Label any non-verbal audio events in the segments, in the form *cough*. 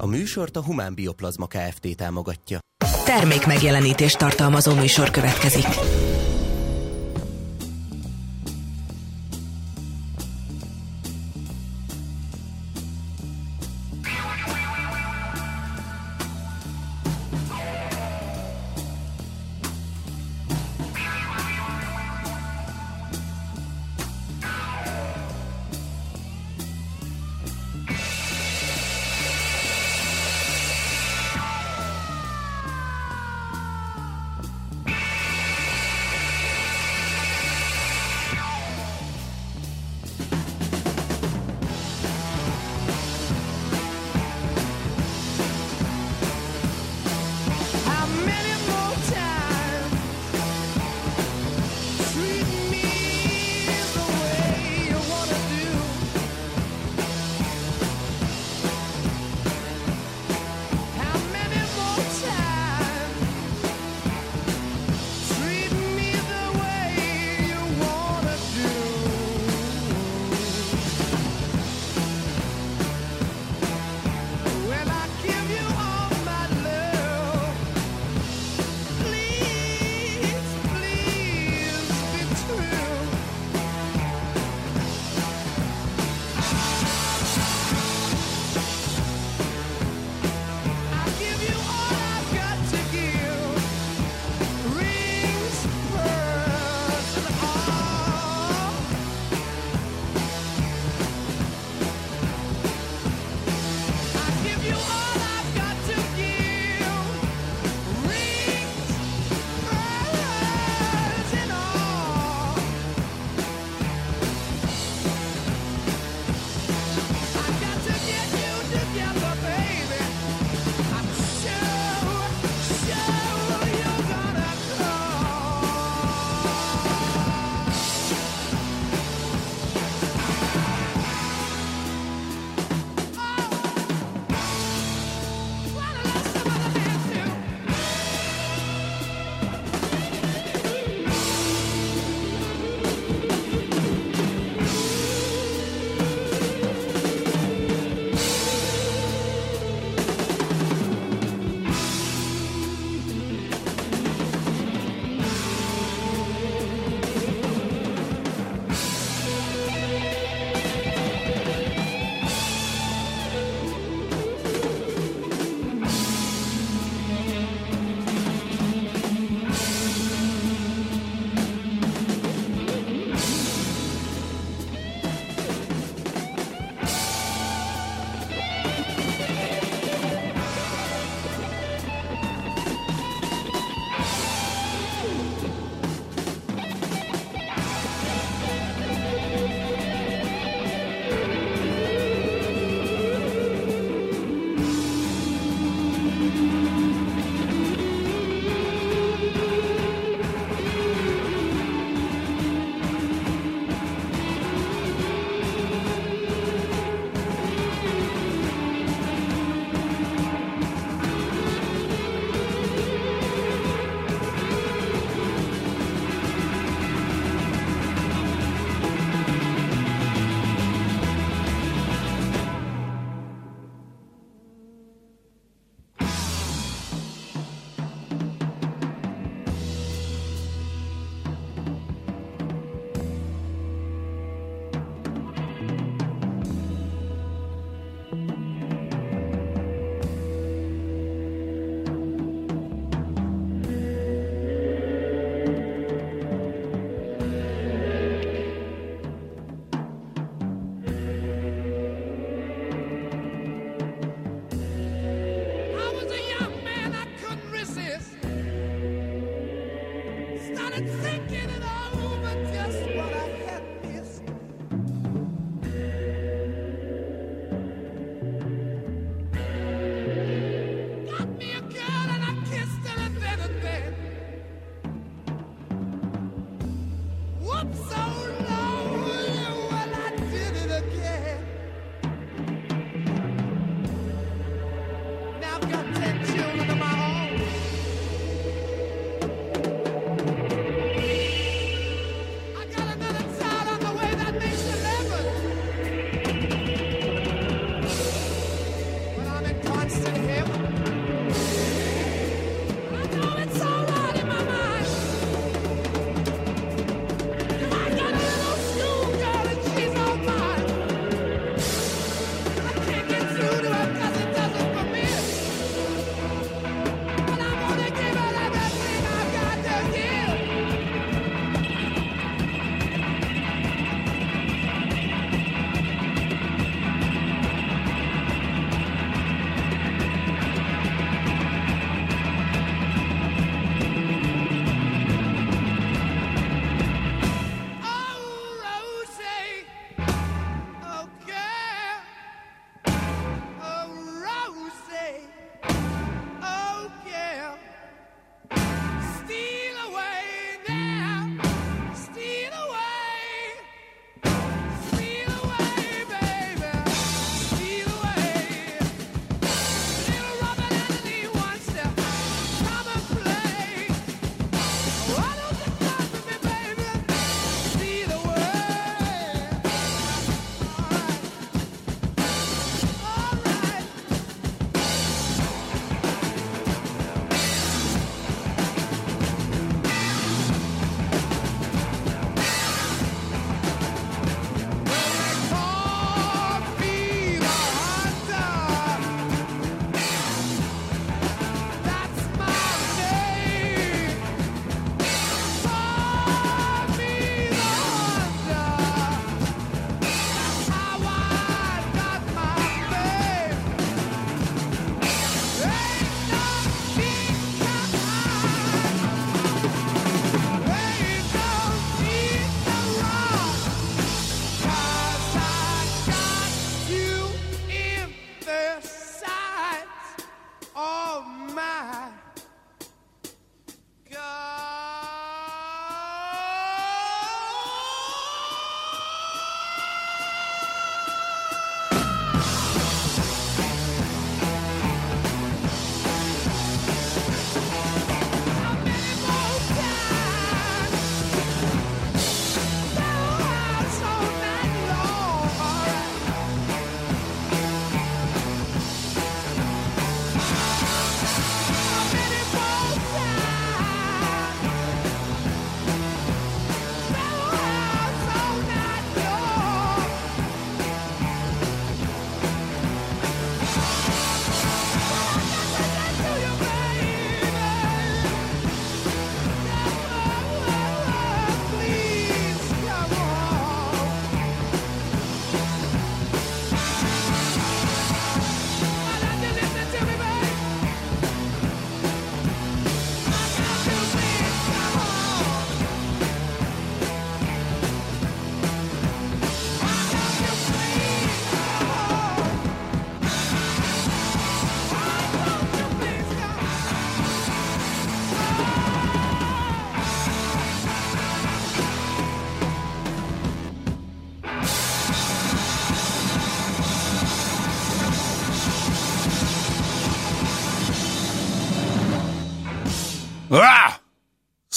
A műsort a Humán Bioplazma Kft. támogatja. Termék megjelenítést tartalmazó műsor következik.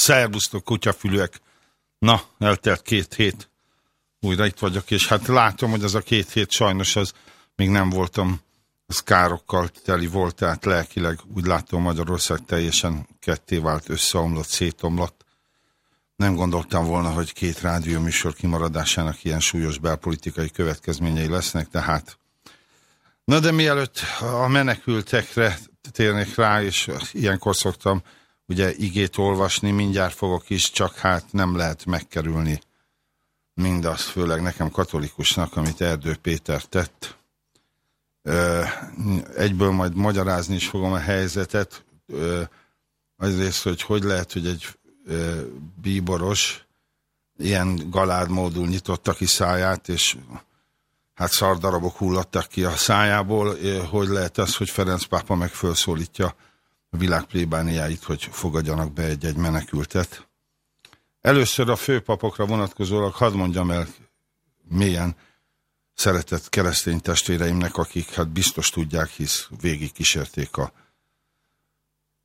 Szervusztok, kutyafülőek! Na, eltelt két hét. Újra itt vagyok, és hát látom, hogy az a két hét sajnos az még nem voltam, az károkkal teli volt, tehát lelkileg úgy látom Magyarország teljesen ketté vált, összeomlott, szétomlott. Nem gondoltam volna, hogy két rádióműsor kimaradásának ilyen súlyos belpolitikai következményei lesznek, tehát Na de mielőtt a menekültekre térnék rá, és ilyenkor szoktam ugye igét olvasni, mindjárt fogok is, csak hát nem lehet megkerülni mindazt, főleg nekem katolikusnak, amit Erdő Péter tett. Egyből majd magyarázni is fogom a helyzetet. Azért, hogy hogy lehet, hogy egy bíboros ilyen galádmódul nyitotta ki száját, és hát szardarabok hullattak ki a szájából. Hogy lehet az, hogy Ferenc pápa meg felszólítja a világ plébániáit, hogy fogadjanak be egy-egy menekültet. Először a főpapokra vonatkozólag hadd mondjam el mélyen szeretett keresztény testvéreimnek, akik hát biztos tudják, hisz végig kísérték a,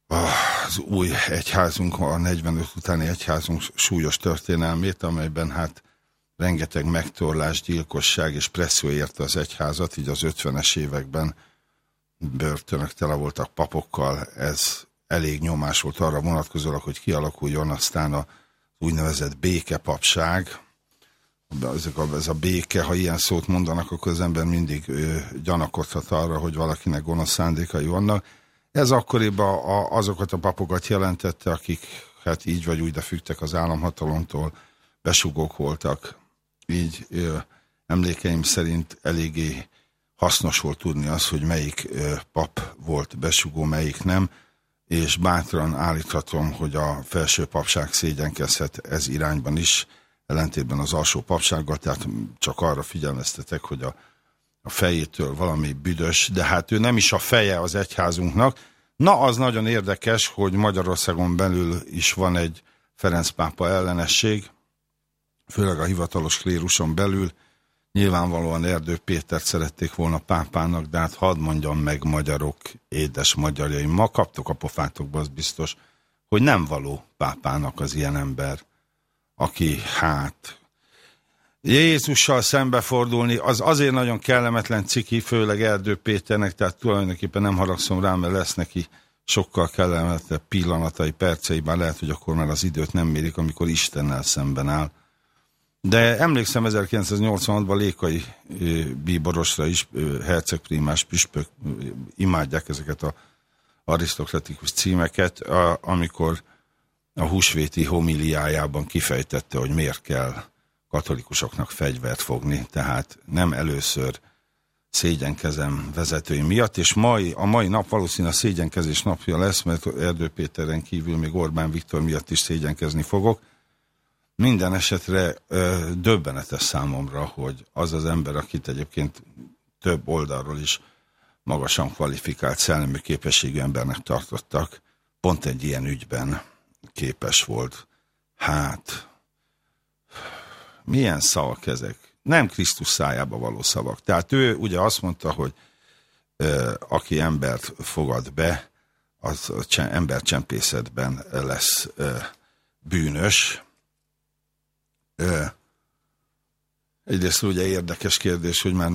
az új egyházunk, a 45 utáni egyházunk súlyos történelmét, amelyben hát rengeteg megtorlás, gyilkosság és presszió érte az egyházat, így az 50-es években börtönök tele voltak papokkal, ez elég nyomás volt arra vonatkozólag, hogy kialakuljon aztán az úgynevezett békepapság. Ezek a, ez a béke, ha ilyen szót mondanak, akkor az ember mindig ő, gyanakodhat arra, hogy valakinek gonosz szándékai vannak. Ez akkoriban a, azokat a papokat jelentette, akik hát így vagy úgy, de fügtek az államhatalomtól, besugók voltak. Így ö, emlékeim szerint eléggé hasznos volt tudni az, hogy melyik pap volt besugó, melyik nem, és bátran állíthatom, hogy a felső papság szégyenkezhet ez irányban is, ellentétben az alsó papsággal, tehát csak arra figyelmeztetek, hogy a, a fejétől valami büdös, de hát ő nem is a feje az egyházunknak. Na, az nagyon érdekes, hogy Magyarországon belül is van egy Ferenc pápa ellenesség, főleg a hivatalos kléruson belül, Nyilvánvalóan Erdő Pétert szerették volna pápának, de hát hadd mondjam meg magyarok, édes magyarjaim, ma kaptok a pofátokba, az biztos, hogy nem való pápának az ilyen ember, aki hát Jézussal szembefordulni, az azért nagyon kellemetlen ciki, főleg Erdő Péternek, tehát tulajdonképpen nem haragszom rá, mert lesz neki sokkal kellemetlen pillanatai, percei, bár lehet, hogy akkor már az időt nem mérik, amikor Istennel szemben áll. De emlékszem 1986-ban Lékai bíborosra is, hercegprímás püspök imádják ezeket a arisztokratikus címeket, amikor a húsvéti homiliájában kifejtette, hogy miért kell katolikusoknak fegyvert fogni, tehát nem először szégyenkezem vezetői miatt, és mai, a mai nap valószínűleg a szégyenkezés napja lesz, mert Erdő Péteren kívül még Orbán Viktor miatt is szégyenkezni fogok, minden esetre ö, döbbenetes számomra, hogy az az ember, akit egyébként több oldalról is magasan kvalifikált szellemi képességű embernek tartottak, pont egy ilyen ügyben képes volt. Hát, milyen szavak ezek? Nem Krisztus szájába való szavak. Tehát ő ugye azt mondta, hogy ö, aki embert fogad be, az embercsempészetben lesz ö, bűnös, Egyrészt ugye érdekes kérdés, hogy már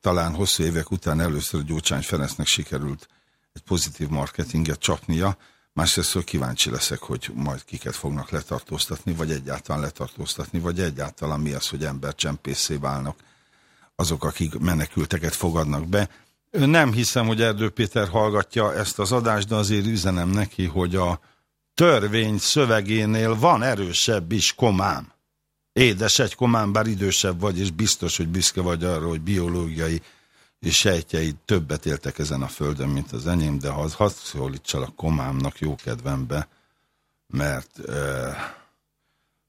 talán hosszú évek után először Gyurcsány Ferencnek sikerült egy pozitív marketinget csapnia, másrészt kíváncsi leszek, hogy majd kiket fognak letartóztatni, vagy egyáltalán letartóztatni, vagy egyáltalán mi az, hogy embercsempészé válnak azok, akik menekülteket fogadnak be. Nem hiszem, hogy Erdő Péter hallgatja ezt az adást, de azért üzenem neki, hogy a törvény szövegénél van erősebb is komám. Édes egy komán, bár idősebb vagy, és biztos, hogy büszke vagy arra, hogy biológiai és sejtjei többet éltek ezen a földön, mint az enyém, de ha a komámnak jó kedvembe, mert,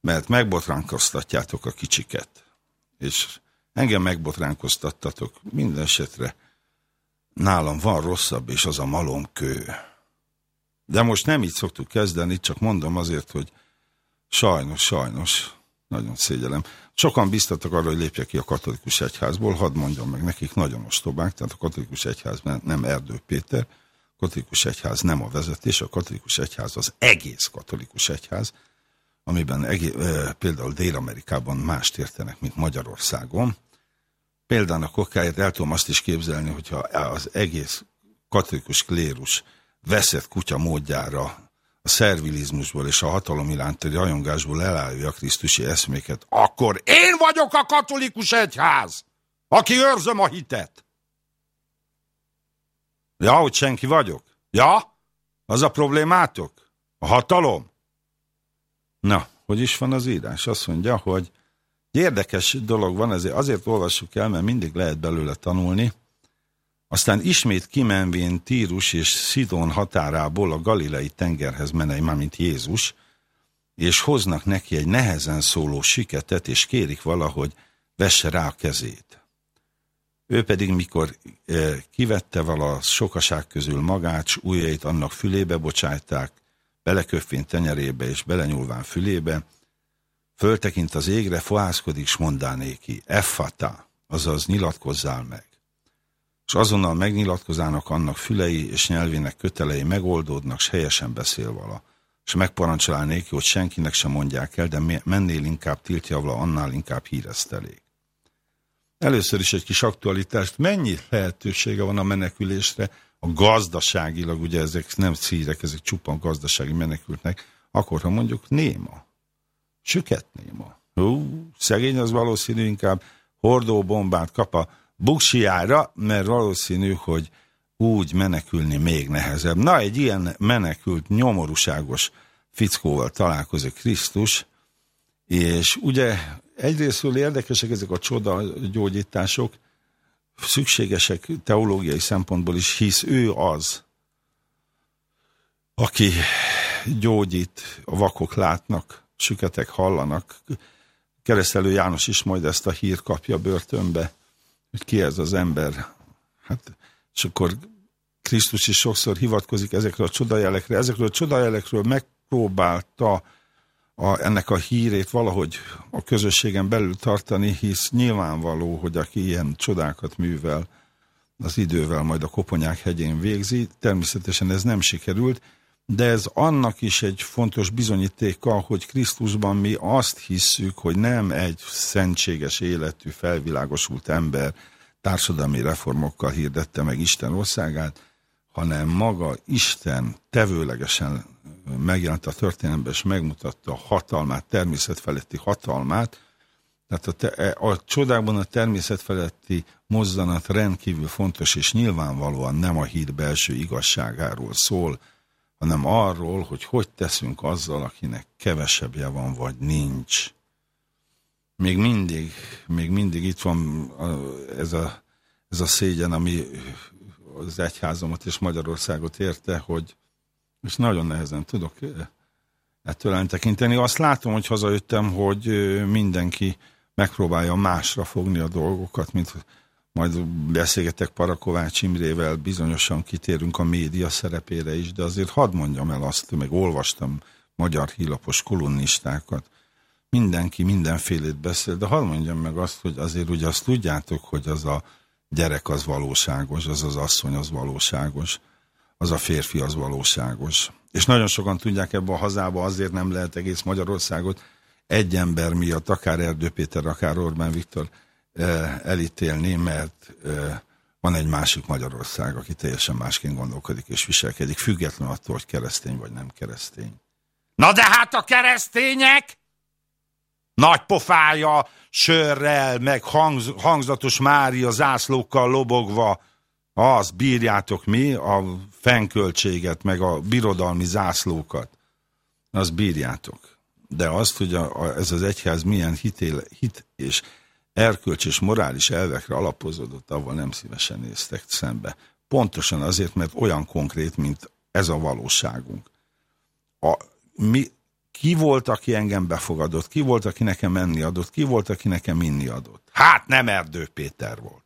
mert megbotránkoztatjátok a kicsiket. És engem megbotránkoztattatok minden esetre. Nálam van rosszabb, és az a malomkő. De most nem így szoktuk kezdeni, csak mondom azért, hogy sajnos, sajnos nagyon szégyelem. Sokan biztattak arra, hogy lépjek ki a katolikus egyházból, hadd mondjam meg nekik, nagyon ostobák, tehát a katolikus egyház nem Erdő Péter, katolikus egyház nem a vezetés, a katolikus egyház az egész katolikus egyház, amiben egész, például Dél-Amerikában mást értenek, mint Magyarországon. Példának okáért el tudom azt is képzelni, hogyha az egész katolikus klérus veszett kutya módjára a szervilizmusból és a hatalom iránti rajongásból elállja a krisztusi eszméket, akkor én vagyok a katolikus egyház, aki őrzöm a hitet. Ja, hogy senki vagyok? Ja? Az a problémátok? A hatalom? Na, hogy is van az írás? Azt mondja, hogy érdekes dolog van, ezért azért olvassuk el, mert mindig lehet belőle tanulni. Aztán ismét kimenvén Tírus és Szidon határából a galilei tengerhez menei, mint Jézus, és hoznak neki egy nehezen szóló siketet, és kérik valahogy vesse rá a kezét. Ő pedig, mikor e, kivette vala sokaság közül magát, s ujjait annak fülébe bocsájták, beleköffén tenyerébe és belenyúlván fülébe, föltekint az égre, fohászkodik, s mondá néki, effata, azaz nyilatkozzál meg. És azonnal megnyilatkozának annak fülei és nyelvének kötelei megoldódnak, s helyesen beszél vala. És megparancsolá néki, hogy senkinek sem mondják el, de mennél inkább tiltja vala, annál inkább híresztelék. Először is egy kis aktualitást. Mennyi lehetősége van a menekülésre? A gazdaságilag, ugye ezek nem szírek, ezek csupán gazdasági menekültnek, akkor ha mondjuk néma. Süket néma. Hú, szegény az valószínű inkább hordó bombát kap a buksiára, mert valószínű, hogy úgy menekülni még nehezebb. Na, egy ilyen menekült, nyomorúságos fickóval találkozik Krisztus, és ugye egyrésztről érdekesek ezek a csoda gyógyítások, szükségesek teológiai szempontból is, hisz ő az, aki gyógyít, a vakok látnak, süketek hallanak. Keresztelő János is majd ezt a hír kapja börtönbe, hogy ki ez az ember. Hát, és akkor Krisztus is sokszor hivatkozik ezekre a csodajelekre. Ezekről a csodajelekről megpróbálta a, ennek a hírét valahogy a közösségen belül tartani, hisz nyilvánvaló, hogy aki ilyen csodákat művel, az idővel majd a Koponyák hegyén végzi. Természetesen ez nem sikerült, de ez annak is egy fontos bizonyítéka, hogy Krisztusban mi azt hisszük, hogy nem egy szentséges életű, felvilágosult ember társadalmi reformokkal hirdette meg Isten országát, hanem maga Isten tevőlegesen megjelent a történelemben, és megmutatta a hatalmát, természetfeletti hatalmát. Tehát a, te, a csodákban a természetfeletti mozzanat rendkívül fontos, és nyilvánvalóan nem a híd belső igazságáról szól, hanem arról, hogy hogy teszünk azzal, akinek kevesebbje van, vagy nincs. Még mindig, még mindig itt van ez a, ez a szégyen, ami az egyházamat és Magyarországot érte, hogy és nagyon nehezen tudok ettől eltekinteni. Azt látom, hogy hazajöttem, hogy mindenki megpróbálja másra fogni a dolgokat, mint majd beszélgetek Parakovács Imrével, bizonyosan kitérünk a média szerepére is, de azért hadd mondjam el azt, meg olvastam magyar hílapos kolumnistákat, mindenki mindenfélét beszél, de hadd mondjam meg azt, hogy azért ugye azt tudjátok, hogy az a gyerek az valóságos, az az asszony az valóságos az a férfi az valóságos. És nagyon sokan tudják ebbe a hazába, azért nem lehet egész Magyarországot egy ember miatt, akár Erdő Péter, akár Orbán Viktor elítélni, mert van egy másik Magyarország, aki teljesen másként gondolkodik és viselkedik, független attól, hogy keresztény vagy nem keresztény. Na de hát a keresztények nagy pofája, sörrel, meg hangz, hangzatos Mária zászlókkal lobogva, az bírjátok mi, a fennköltséget, meg a birodalmi zászlókat, azt bírjátok. De azt, hogy a, a, ez az egyház milyen hitéle, hit és erkölcs és morális elvekre alapozódott, avval nem szívesen néztek szembe. Pontosan azért, mert olyan konkrét, mint ez a valóságunk. A, mi, ki volt, aki engem befogadott, ki volt, aki nekem menni adott, ki volt, aki nekem inni adott. Hát nem Erdő Péter volt.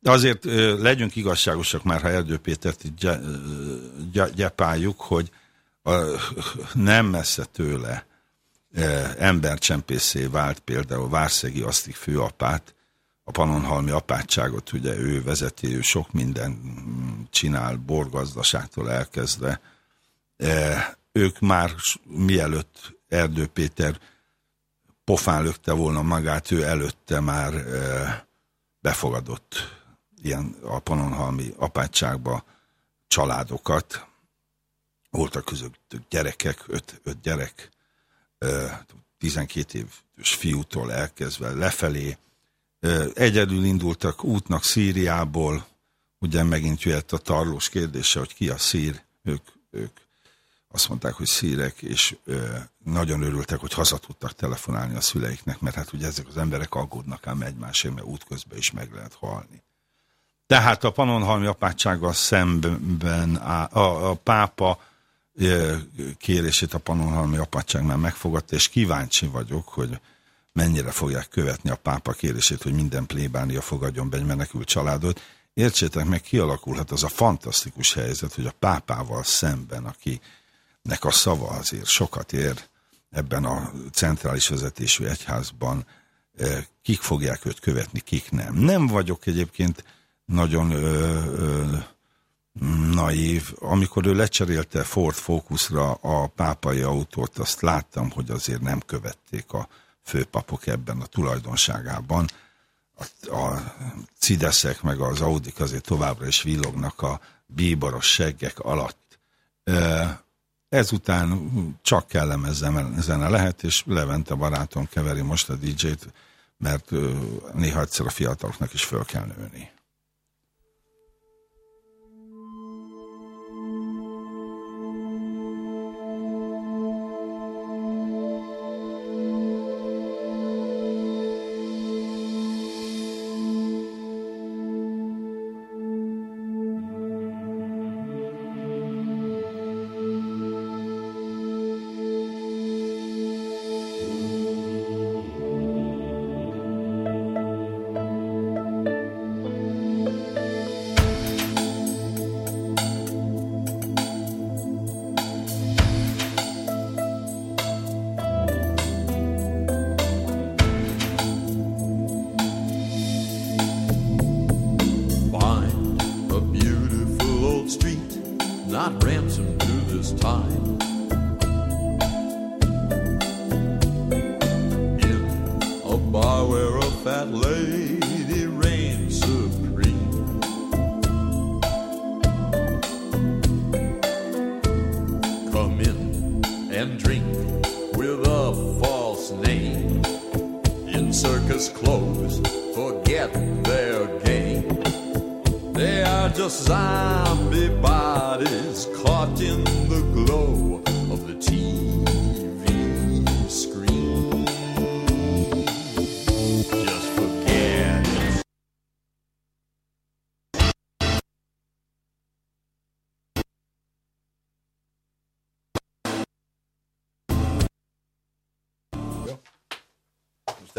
De azért legyünk igazságosak már, ha Erdő Pétert így gyepáljuk, hogy nem messze tőle embercsempészé vált például Várszegi Asztik főapát, a Panonhalmi apátságot, ugye ő vezeti, ő sok minden csinál, borgazdaságtól elkezdve. Ők már mielőtt Erdő Péter pofán lökte volna magát, ő előtte már befogadott ilyen a Panonhalmi apátságba családokat. Voltak között gyerekek, öt, öt gyerek, 12 éves fiútól elkezdve lefelé. Egyedül indultak útnak Szíriából, ugye megint jött a tarlós kérdése, hogy ki a szír, ők, ők azt mondták, hogy szírek, és nagyon örültek, hogy haza tudtak telefonálni a szüleiknek, mert hát ugye ezek az emberek aggódnak ám egymásért, mert útközben is meg lehet halni. Tehát a Panonhalmi apátsággal szemben a, a, a pápa kérését a Panonhalmi apátság már megfogadta, és kíváncsi vagyok, hogy mennyire fogják követni a pápa kérését, hogy minden plébánia fogadjon be egy menekült családot. Értsétek meg, kialakulhat az a fantasztikus helyzet, hogy a pápával szemben, akinek a szava azért sokat ér ebben a centrális vezetésű egyházban, kik fogják őt követni, kik nem. Nem vagyok egyébként nagyon ö, ö, naív. Amikor ő lecserélte Ford Focusra a pápai autót, azt láttam, hogy azért nem követték a főpapok ebben a tulajdonságában. A, a cideszek meg az Audik azért továbbra is villognak a bíboros seggek alatt. Ezután csak kellemes zene lehet, és Levente barátom keveri most a DJ-t, mert néha egyszer a fiataloknak is föl kell nőni.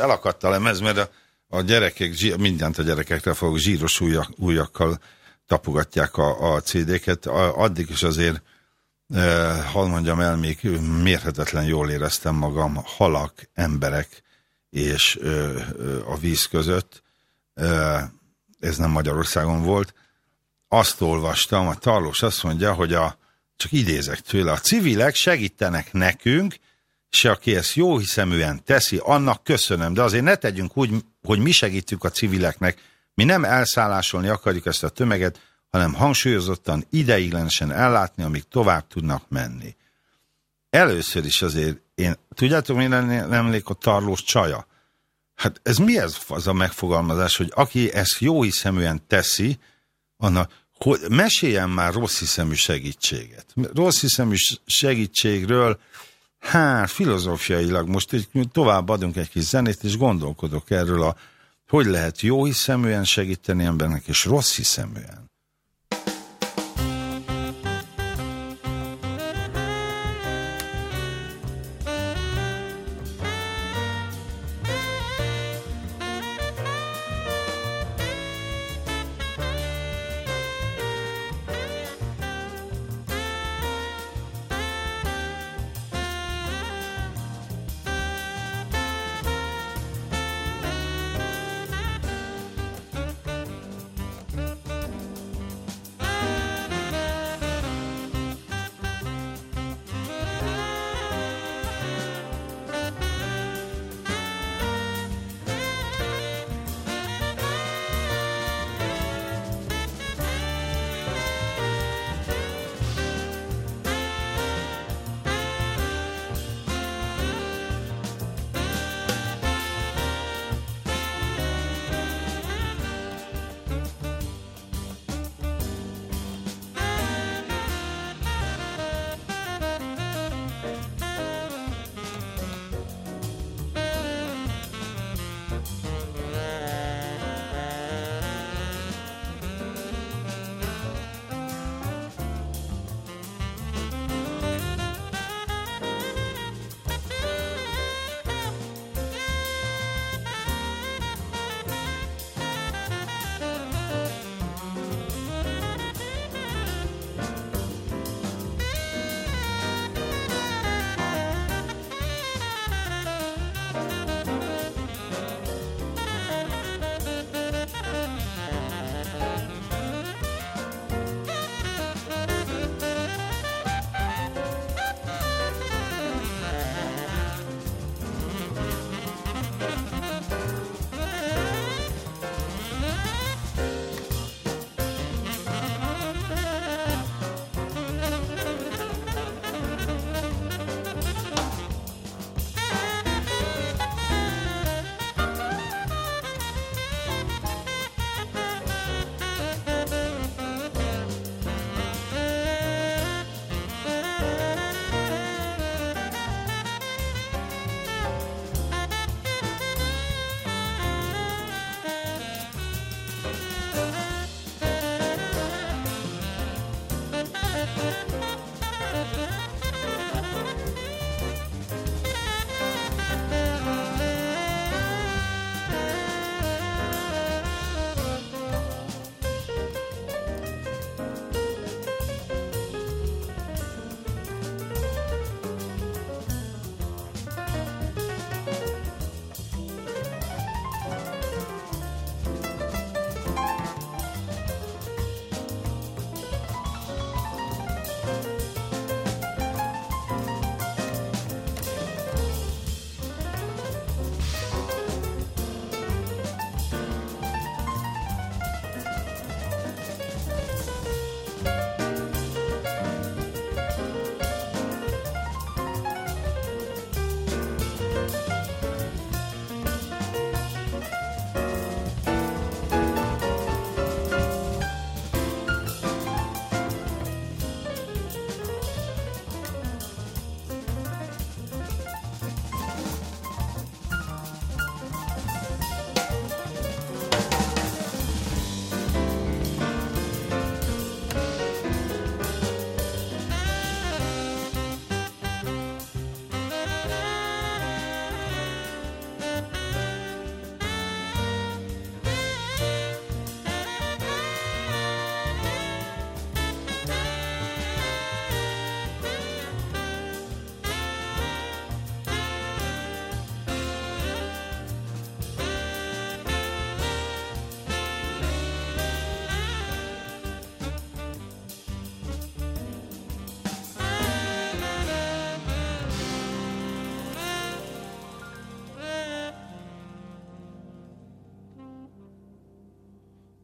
Elakadt a lemez, mert a, a gyerekek, mindent a gyerekekre fogok, zsíros ujjak, ujjakkal tapogatják a, a CD-ket. Addig is azért, e, hol mondjam el, még mérhetetlen jól éreztem magam halak, emberek és e, a víz között. E, ez nem Magyarországon volt. Azt olvastam, a Tarlós azt mondja, hogy a, csak idézek tőle, a civilek segítenek nekünk, se aki ezt jó hiszeműen teszi, annak köszönöm, de azért ne tegyünk úgy, hogy mi segítjük a civileknek, mi nem elszállásolni akarjuk ezt a tömeget, hanem hangsúlyozottan ideiglenesen ellátni, amíg tovább tudnak menni. Először is azért én, tudjátok, mi emlék a tarlós csaja? Hát ez mi ez az a megfogalmazás, hogy aki ezt jó hiszeműen teszi, annak, hogy meséljen már rossz hiszemű segítséget. Rossz hiszemű segítségről hát filozófiailag most egy, tovább adunk egy kis zenét, és gondolkodok erről a, hogy lehet jó hiszeműen segíteni embernek, és rossz hiszeműen.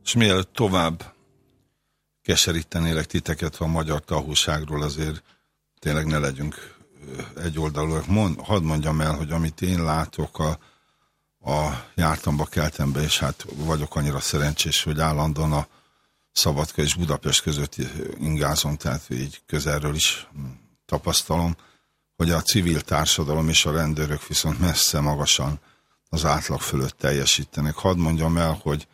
És mielőtt tovább keserítenélek titeket a magyar tahúságról, azért tényleg ne legyünk egyoldalúak. Mond, hadd mondjam el, hogy amit én látok a, a jártamba, keltembe, és hát vagyok annyira szerencsés, hogy állandóan a Szabadka és Budapest között ingázom, tehát így közelről is tapasztalom, hogy a civil társadalom és a rendőrök viszont messze magasan az átlag fölött teljesítenek. Hadd mondjam el, hogy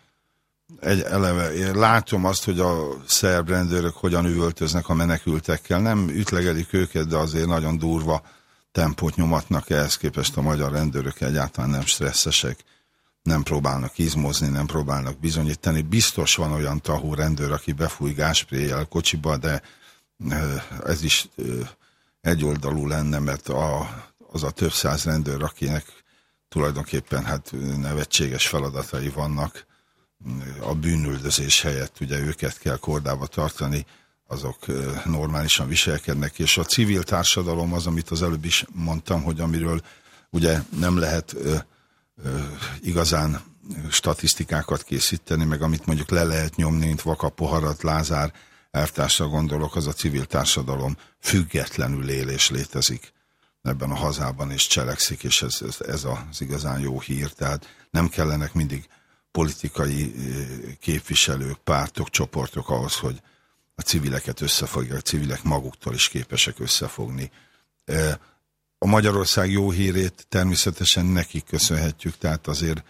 egy eleve, én látom azt, hogy a szerb rendőrök hogyan üvöltöznek a menekültekkel. Nem ütlegelik őket, de azért nagyon durva tempót nyomatnak ehhez képest a magyar rendőrök egyáltalán nem stresszesek, nem próbálnak izmozni, nem próbálnak bizonyítani. Biztos van olyan tahó rendőr, aki befúj gáspréjel kocsiba, de ez is egyoldalú lenne, mert a, az a több száz rendőr, akinek tulajdonképpen hát nevetséges feladatai vannak, a bűnüldözés helyett ugye őket kell kordába tartani, azok normálisan viselkednek, és a civil társadalom az, amit az előbb is mondtam, hogy amiről ugye nem lehet ö, ö, igazán statisztikákat készíteni, meg amit mondjuk le lehet nyomni, mint Vaka Poharat, Lázár, elvtársra gondolok, az a civil társadalom függetlenül él és létezik ebben a hazában, és cselekszik, és ez, ez, ez az igazán jó hír. Tehát nem kellenek mindig politikai képviselők, pártok, csoportok ahhoz, hogy a civileket összefogják, a civilek maguktól is képesek összefogni. A Magyarország jó hírét természetesen nekik köszönhetjük, tehát azért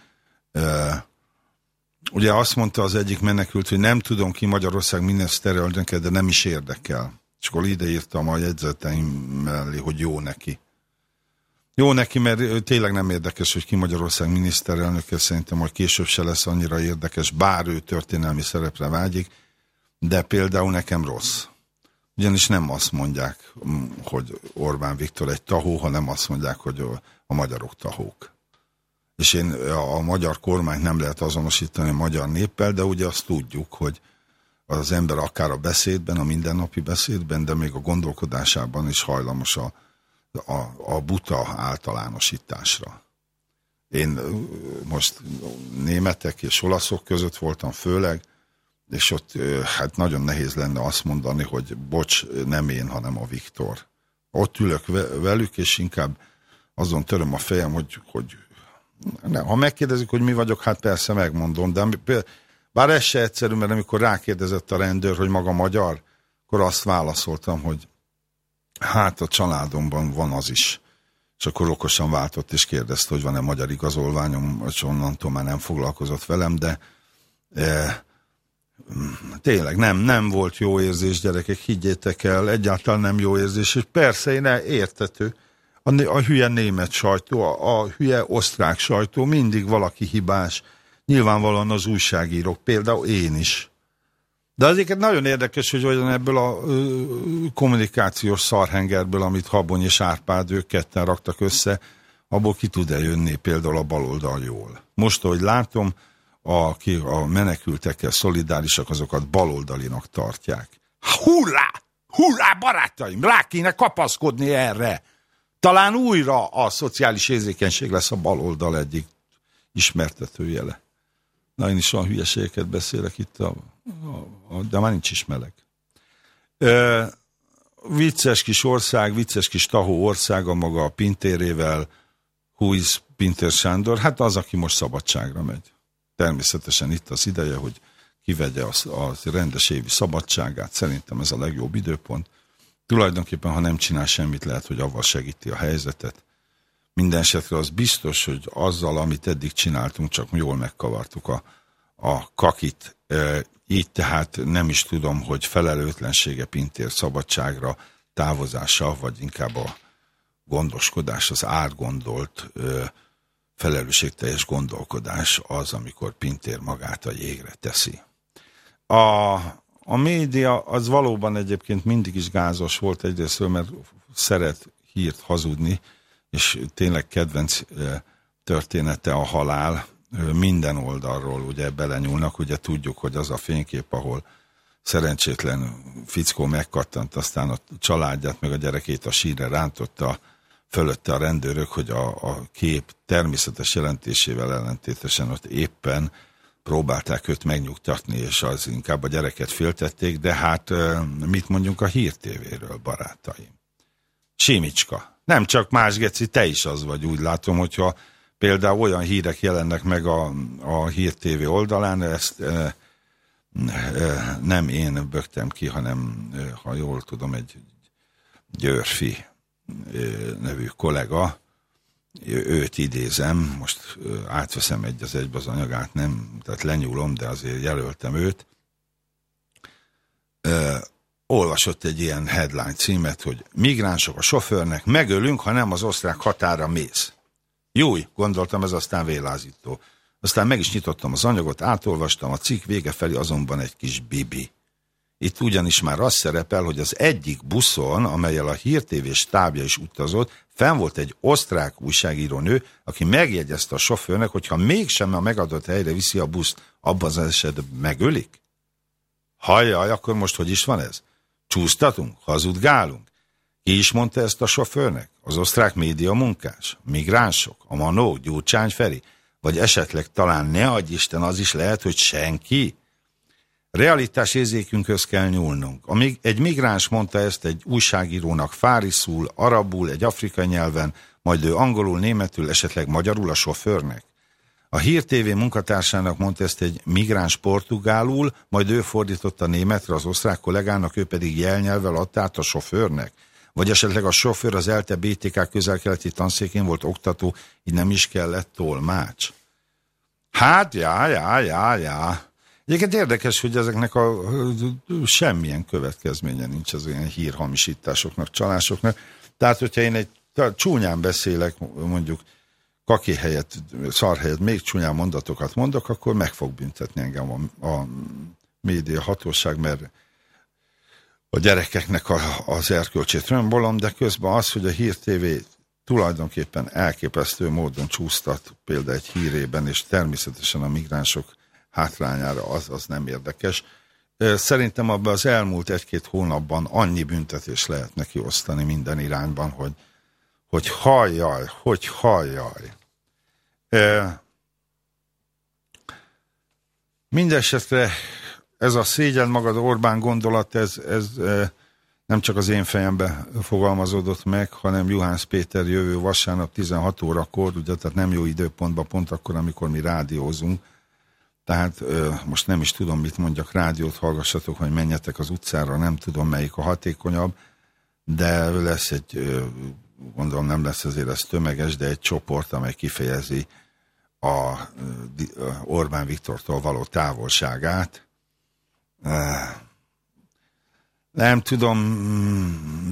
ugye azt mondta az egyik menekült, hogy nem tudom ki Magyarország miniszterelnöke, de nem is érdekel. És akkor ideírtam a jegyzeteim mellé, hogy jó neki. Jó neki, mert tényleg nem érdekes, hogy ki Magyarország miniszterelnöke, szerintem hogy később se lesz annyira érdekes, bár ő történelmi szerepre vágyik, de például nekem rossz. Ugyanis nem azt mondják, hogy Orbán Viktor egy tahó, hanem azt mondják, hogy a magyarok tahók. És én a magyar kormányt nem lehet azonosítani a magyar néppel, de ugye azt tudjuk, hogy az ember akár a beszédben, a mindennapi beszédben, de még a gondolkodásában is hajlamos a, a, a buta általánosításra. Én most németek és olaszok között voltam főleg, és ott hát nagyon nehéz lenne azt mondani, hogy bocs, nem én, hanem a Viktor. Ott ülök velük, és inkább azon töröm a fejem, hogy, hogy ne, ha megkérdezik, hogy mi vagyok, hát persze megmondom, de bár ez se egyszerű, mert amikor rákérdezett a rendőr, hogy maga magyar, akkor azt válaszoltam, hogy hát a családomban van az is. És akkor okosan váltott és kérdezte, hogy van-e magyar igazolványom, és onnantól már nem foglalkozott velem, de e, tényleg nem, nem volt jó érzés, gyerekek, higgyétek el, egyáltalán nem jó érzés, és persze én értető. A, a hülye német sajtó, a, a hülye osztrák sajtó, mindig valaki hibás. Nyilvánvalóan az újságírók, például én is. De azért nagyon érdekes, hogy olyan ebből a kommunikációs szarhengerből, amit Habony és Árpád ők ketten raktak össze, abból ki tud-e jönni például a baloldal jól. Most, ahogy látom, aki a menekültekkel szolidárisak, azokat baloldalinak tartják. Hurrá! Hurrá, barátaim! Rá kéne kapaszkodni erre! Talán újra a szociális érzékenység lesz a baloldal egyik ismertetőjele. Na, én is olyan hülyeségeket beszélek itt a de már nincs is meleg. Ö, vicces kis ország, vicces kis tahó országa maga a Pintérével, Huiz Pintér Sándor, hát az, aki most szabadságra megy. Természetesen itt az ideje, hogy kivegye az, az rendes évi szabadságát, szerintem ez a legjobb időpont. Tulajdonképpen, ha nem csinál semmit, lehet, hogy avval segíti a helyzetet. Minden esetre az biztos, hogy azzal, amit eddig csináltunk, csak jól megkavartuk a, a kakit. Így tehát nem is tudom, hogy felelőtlensége Pintér szabadságra távozása, vagy inkább a gondoskodás, az átgondolt felelősségteljes gondolkodás az, amikor Pintér magát a jégre teszi. A, a média az valóban egyébként mindig is gázos volt egyrészt, mert szeret hírt hazudni, és tényleg kedvenc története a halál, minden oldalról ugye belenyúlnak, ugye tudjuk, hogy az a fénykép, ahol szerencsétlen fickó megkattant, aztán a családját, meg a gyerekét a sírre rántotta fölötte a rendőrök, hogy a, a kép természetes jelentésével ellentétesen ott éppen próbálták őt megnyugtatni, és az inkább a gyereket féltették, de hát mit mondjunk a hírtévéről, barátaim? Simicska. Nem csak más geci, te is az vagy, úgy látom, hogyha például olyan hírek jelennek meg a, a Hír TV oldalán, ezt e, e, nem én bögtem ki, hanem, ha jól tudom, egy Györfi e, nevű kollega, őt idézem, most átveszem egy az egybe az anyagát, nem, tehát lenyúlom, de azért jelöltem őt. Olvasott egy ilyen headline címet, hogy migránsok a sofőrnek, megölünk, ha nem az osztrák határa mész. Júj, gondoltam, ez aztán vélázító. Aztán meg is nyitottam az anyagot, átolvastam, a cikk vége felé azonban egy kis bibi. Itt ugyanis már az szerepel, hogy az egyik buszon, amelyel a hírtévés stábja is utazott, fenn volt egy osztrák újságíró aki megjegyezte a sofőrnek, hogy ha mégsem a megadott helyre viszi a buszt, abban az esetben megölik? Hajjaj, akkor most hogy is van ez? Csúsztatunk? Hazudgálunk? Ki is mondta ezt a sofőrnek? Az osztrák média munkás? Migránsok? A Manó? Gyurcsány Feri? Vagy esetleg talán ne adj Isten, az is lehet, hogy senki? Realitás érzékünkhöz kell nyúlnunk. Amíg egy migráns mondta ezt egy újságírónak fáriszul, arabul, egy afrikai nyelven, majd ő angolul, németül, esetleg magyarul a sofőrnek. A Hír TV munkatársának mondta ezt egy migráns portugálul, majd ő fordította németre az osztrák kollégának, ő pedig jelnyelvvel adta át a sofőrnek. Vagy esetleg a sofőr az ELTE BTK közelkeleti tanszékén volt oktató, így nem is kellett tolmács. Hát, já, já, já, já. Egyébként érdekes, hogy ezeknek a semmilyen következménye nincs az ilyen hírhamisításoknak, csalásoknak. Tehát, hogyha én egy csúnyán beszélek, mondjuk kaki helyett, szar helyett még csúnyán mondatokat mondok, akkor meg fog büntetni engem a, a média hatóság, mert a gyerekeknek a, az erkölcsét römbolom, de közben az, hogy a Hír TV tulajdonképpen elképesztő módon csúsztat például egy hírében, és természetesen a migránsok hátrányára az, az nem érdekes. Szerintem abban az elmúlt egy-két hónapban annyi büntetés lehet neki osztani minden irányban, hogy, hogy halljaj, hogy halljaj. Mindenesetre ez a szégyen magad Orbán gondolat, ez, ez nem csak az én fejembe fogalmazódott meg, hanem Juhász Péter jövő vasárnap 16 órakor, ugye, tehát nem jó időpontban, pont akkor, amikor mi rádiózunk, tehát most nem is tudom, mit mondjak, rádiót hallgassatok, hogy menjetek az utcára, nem tudom, melyik a hatékonyabb, de lesz egy, gondolom nem lesz azért ez tömeges, de egy csoport, amely kifejezi a Orbán Viktortól való távolságát. Nem tudom,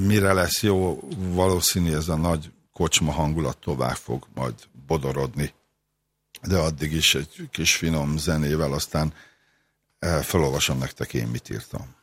mire lesz jó, valószínű ez a nagy kocsma hangulat tovább fog majd bodorodni de addig is egy kis finom zenével, aztán felolvasom nektek én mit írtam.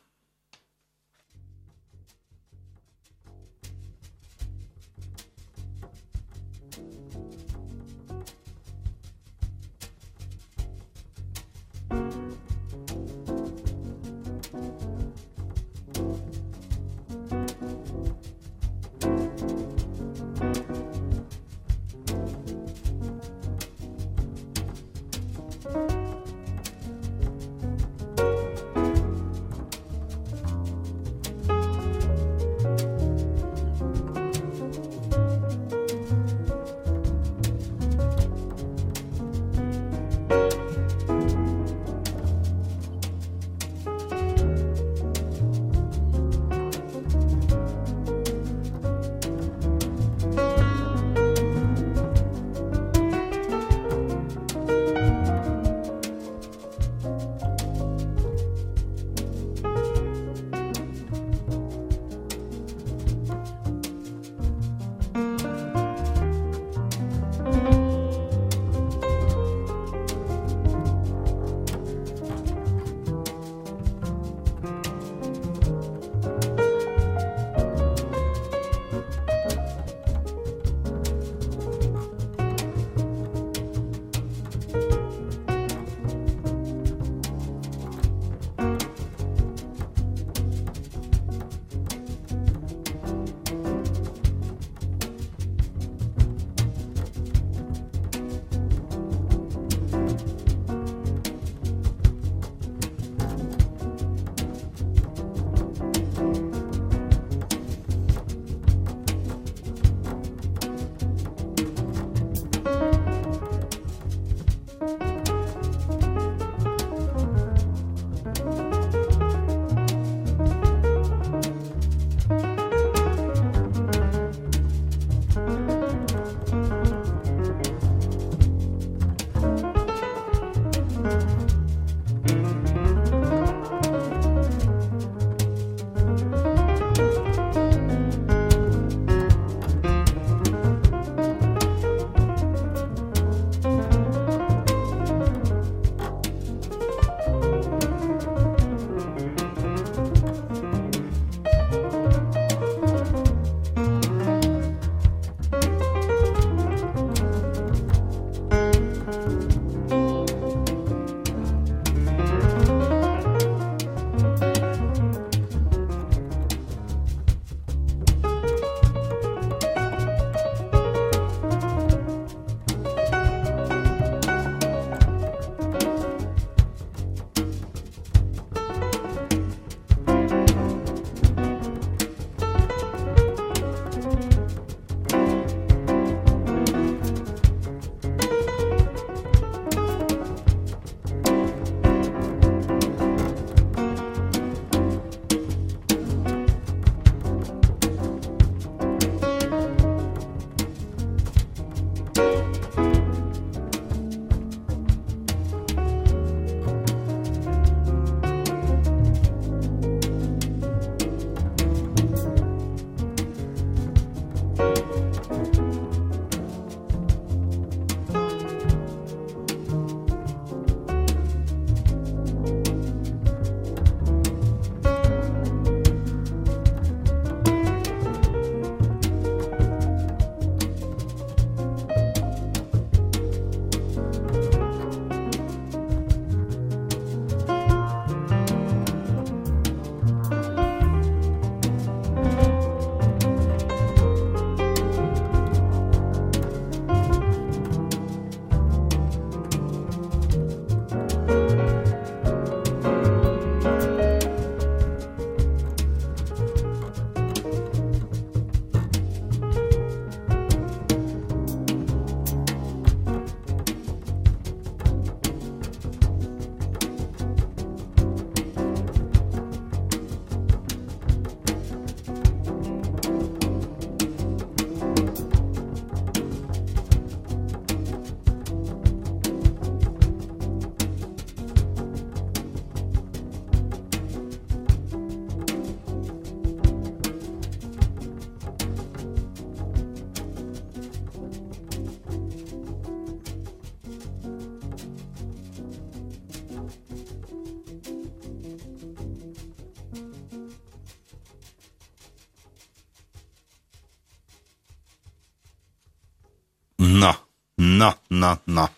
Na, na.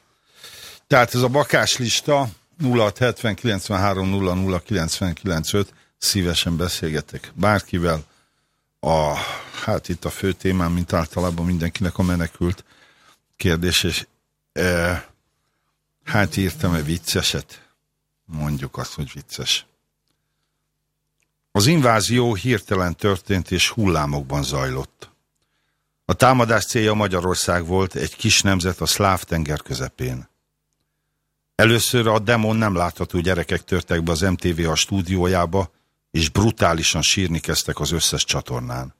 Tehát ez a bakás lista 0670 93 00 995 szívesen beszélgetek bárkivel. A, hát itt a fő témám, mint általában mindenkinek a menekült kérdés, és e, hát írtam-e vicceset? Mondjuk azt, hogy vicces. Az invázió hirtelen történt és hullámokban zajlott. A támadás célja Magyarország volt, egy kis nemzet a szláv tenger közepén. Először a demon nem látható gyerekek törtek be az MTV a stúdiójába, és brutálisan sírni kezdtek az összes csatornán.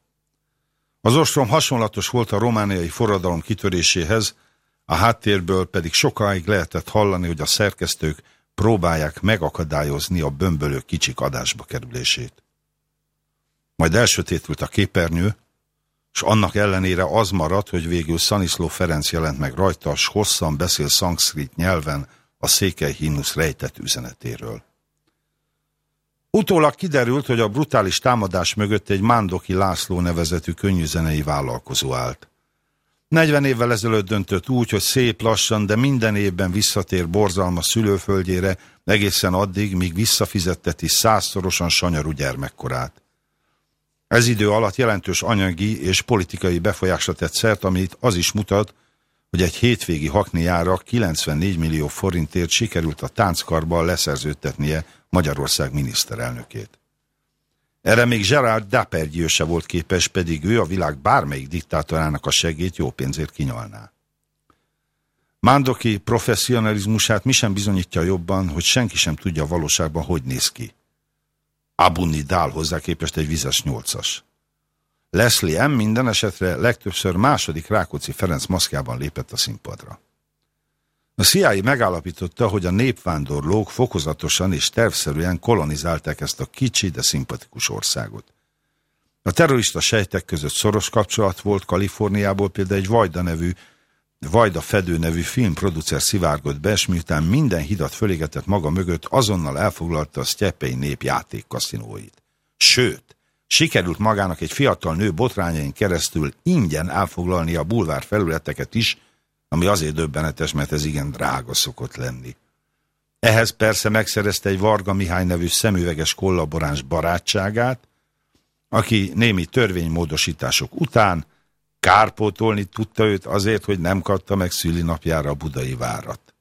Az ostrom hasonlatos volt a romániai forradalom kitöréséhez, a háttérből pedig sokáig lehetett hallani, hogy a szerkesztők próbálják megakadályozni a bömbölő kicsik adásba kerülését. Majd elsötétült a képernyő, és annak ellenére az maradt, hogy végül Szaniszló Ferenc jelent meg rajta, s hosszan beszél szanszkrit nyelven a székely himnusz rejtett üzenetéről. Utólag kiderült, hogy a brutális támadás mögött egy Mándoki László nevezetű könnyűzenei vállalkozó állt. 40 évvel ezelőtt döntött úgy, hogy szép lassan, de minden évben visszatér borzalma szülőföldjére, egészen addig, míg visszafizetteti százszorosan sanyarú gyermekkorát. Ez idő alatt jelentős anyagi és politikai befolyásra tett szert, amit az is mutat, hogy egy hétvégi hakniára 94 millió forintért sikerült a tánckarban leszerződtetnie Magyarország miniszterelnökét. Erre még Gerard Depardieu se volt képes, pedig ő a világ bármelyik diktátorának a segét jó pénzért kinyalná. Mándoki professzionalizmusát mi sem bizonyítja jobban, hogy senki sem tudja valóságban, hogy néz ki. Abunni Dál hozzá képest egy vizes nyolcas. Leslie M. minden esetre legtöbbször második Rákóczi Ferenc maszkjában lépett a színpadra. A CIA megállapította, hogy a népvándorlók fokozatosan és tervszerűen kolonizálták ezt a kicsi, de szimpatikus országot. A terrorista sejtek között szoros kapcsolat volt Kaliforniából például egy Vajda nevű, Vajda Fedő nevű filmproducer szivárgott be, és miután minden hidat fölégetett maga mögött, azonnal elfoglalta a sztyepei nép játékkaszinóit. Sőt, sikerült magának egy fiatal nő botrányain keresztül ingyen elfoglalni a bulvár felületeket is, ami azért döbbenetes, mert ez igen drága szokott lenni. Ehhez persze megszerezte egy Varga Mihály nevű szemüveges kollaboráns barátságát, aki némi törvénymódosítások után kárpótolni tudta őt azért, hogy nem kapta meg szülinapjára a budai várat.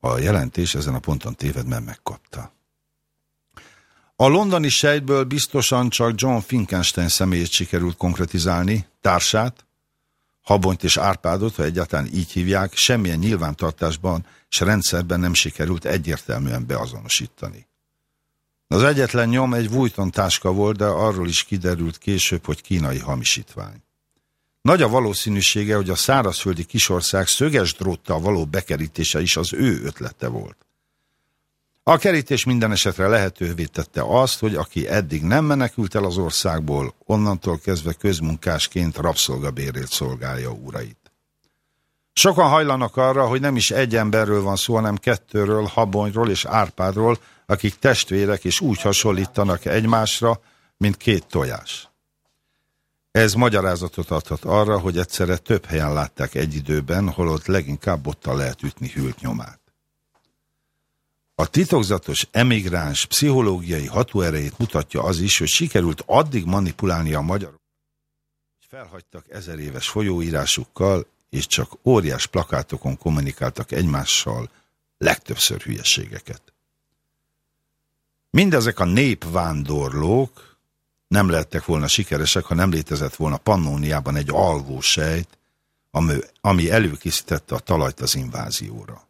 A jelentés ezen a ponton téved, mert megkapta. A londoni sejtből biztosan csak John Finkenstein személyét sikerült konkretizálni, társát, Habonyt és Árpádot, ha egyáltalán így hívják, semmilyen nyilvántartásban és rendszerben nem sikerült egyértelműen beazonosítani. Az egyetlen nyom egy Vuitton táska volt, de arról is kiderült később, hogy kínai hamisítvány. Nagy a valószínűsége, hogy a szárazföldi kisország szöges dróttal való bekerítése is az ő ötlete volt. A kerítés minden esetre lehetővé tette azt, hogy aki eddig nem menekült el az országból, onnantól kezdve közmunkásként rabszolgabérét szolgálja úrait. Sokan hajlanak arra, hogy nem is egy emberről van szó, hanem kettőről, Habonyról és Árpádról, akik testvérek és úgy hasonlítanak egymásra, mint két tojás. Ez magyarázatot adhat arra, hogy egyszerre több helyen látták egy időben, holott leginkább bottal lehet ütni hűlt nyomát. A titokzatos emigráns pszichológiai hatóerejét mutatja az is, hogy sikerült addig manipulálni a magyarok, hogy felhagytak ezer éves folyóírásukkal, és csak óriás plakátokon kommunikáltak egymással legtöbbször hülyeségeket. Mindezek a népvándorlók nem lettek volna sikeresek, ha nem létezett volna Pannóniában egy alvó sejt, ami előkészítette a talajt az invázióra.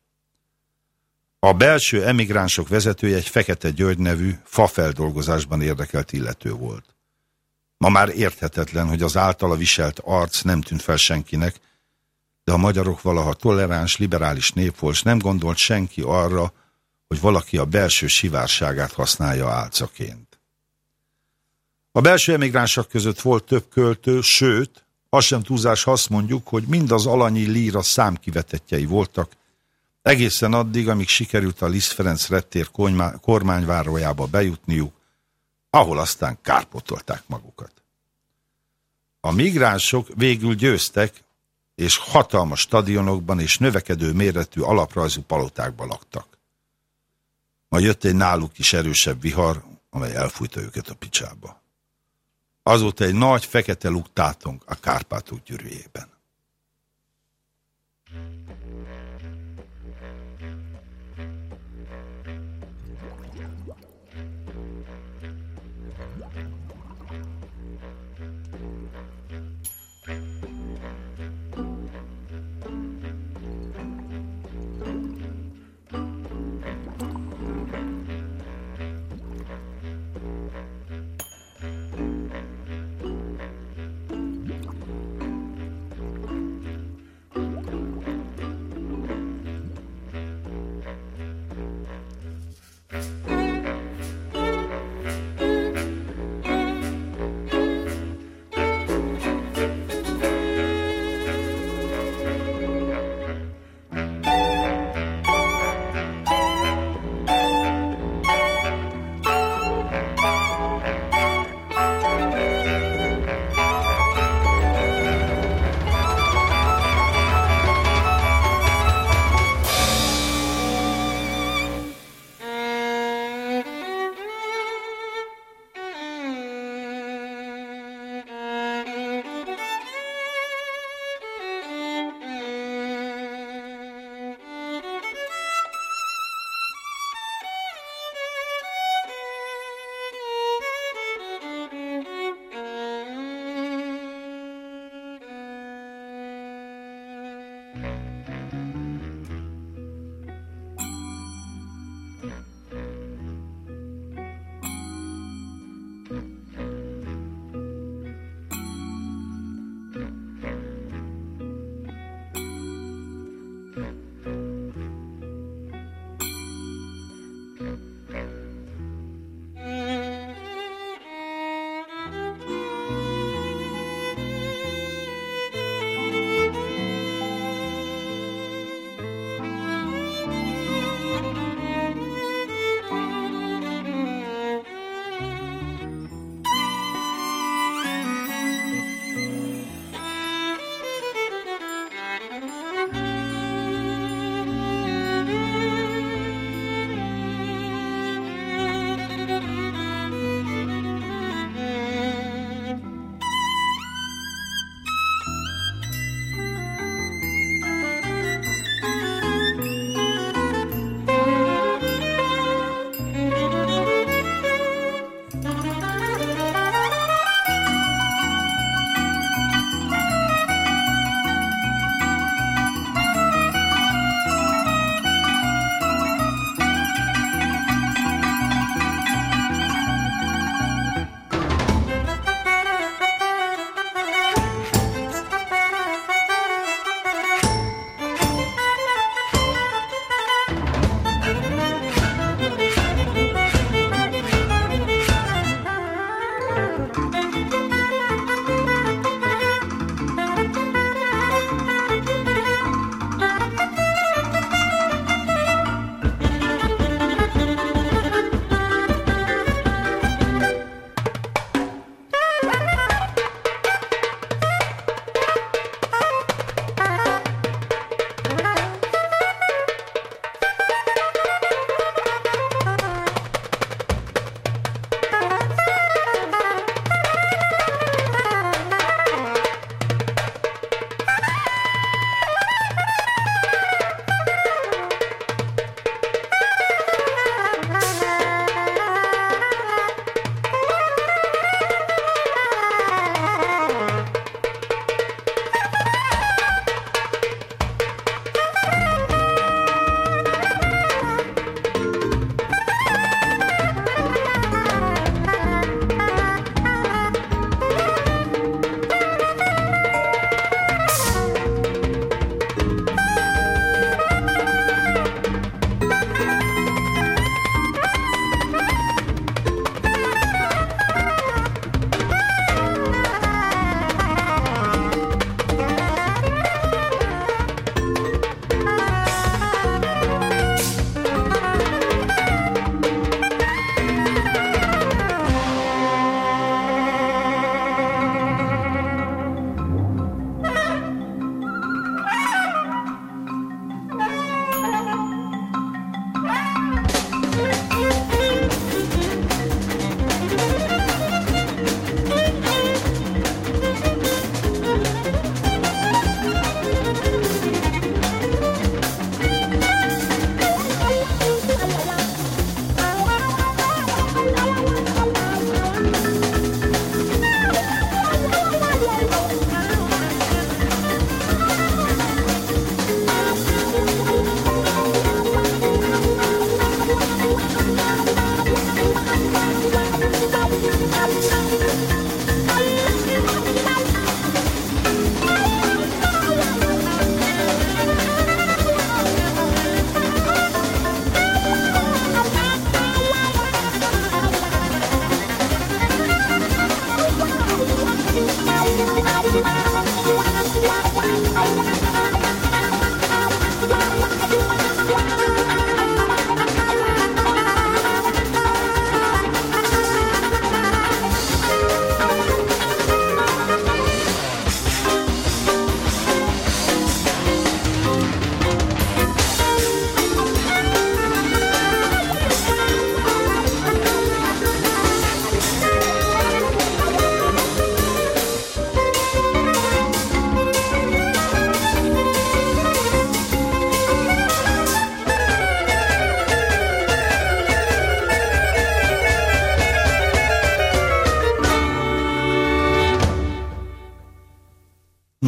A belső emigránsok vezetője egy Fekete György nevű fafeldolgozásban érdekelt illető volt. Ma már érthetetlen, hogy az általa viselt arc nem tűnt fel senkinek, de a magyarok valaha toleráns, liberális nép volt, nem gondolt senki arra, hogy valaki a belső sivárságát használja álcaként. A belső emigránsok között volt több költő, sőt, az sem túlzás, ha azt mondjuk, hogy mind az alanyi líra számkivetetjei voltak, Egészen addig, amíg sikerült a Liszt Ferenc rettér kormányvárójába bejutniuk, ahol aztán kárpotolták magukat. A migránsok végül győztek, és hatalmas stadionokban és növekedő méretű alaprajzú palotákban laktak. Majd jött egy náluk is erősebb vihar, amely elfújta őket a picsába. Azóta egy nagy fekete luk tátong a Kárpátok gyűrűjében.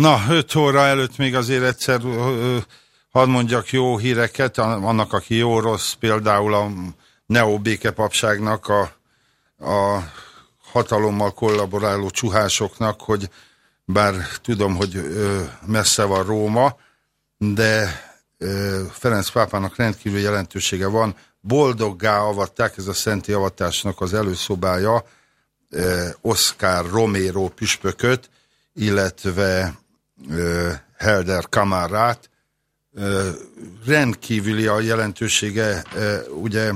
Na, 5 óra előtt még azért egyszer hadd mondjak jó híreket, annak, aki jó-rossz, például a Neo békepapságnak, a, a hatalommal kollaboráló csuhásoknak, hogy bár tudom, hogy messze van Róma, de Ferenc pápának rendkívül jelentősége van. Boldoggá avatták, ez a szenti avatásnak az előszobája, Oscar Romero püspököt, illetve Helder Kamarát. Rendkívüli a jelentősége, ugye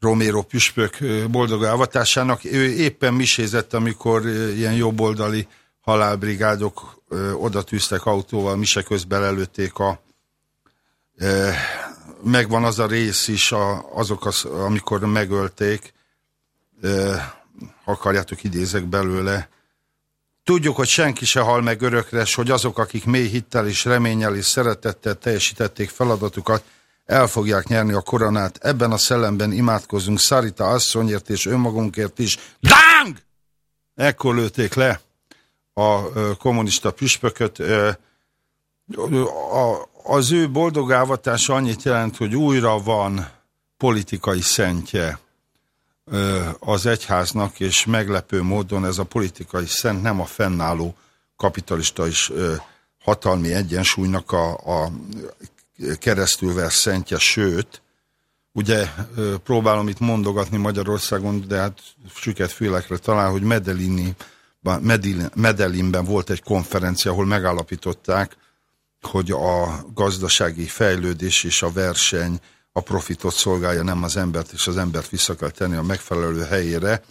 Romero püspök boldog avatásának. Ő éppen misézett, amikor ilyen jobboldali halálbrigádok oda tűztek autóval, mise közben előtték a megvan az a rész is, a, azok, az, amikor megölték, akarjátok, idézek belőle, Tudjuk, hogy senki se hal meg örökre, s hogy azok, akik mély hittel és reménnyel és szeretettel teljesítették feladatukat, el fogják nyerni a koronát. Ebben a szellemben imádkozunk Szarita asszonyért és önmagunkért is. DÁNG! Ekkor lőtték le a kommunista püspököt. Az ő boldog annyit jelent, hogy újra van politikai szentje az egyháznak, és meglepő módon ez a politikai szent nem a fennálló kapitalista és hatalmi egyensúlynak a, a keresztülver szentje, sőt, ugye próbálom itt mondogatni Magyarországon, de hát süket félekre talál, hogy Medellini, Medellinben volt egy konferencia, ahol megállapították, hogy a gazdasági fejlődés és a verseny a profitot szolgálja, nem az embert, és az embert vissza kell tenni a megfelelő helyére.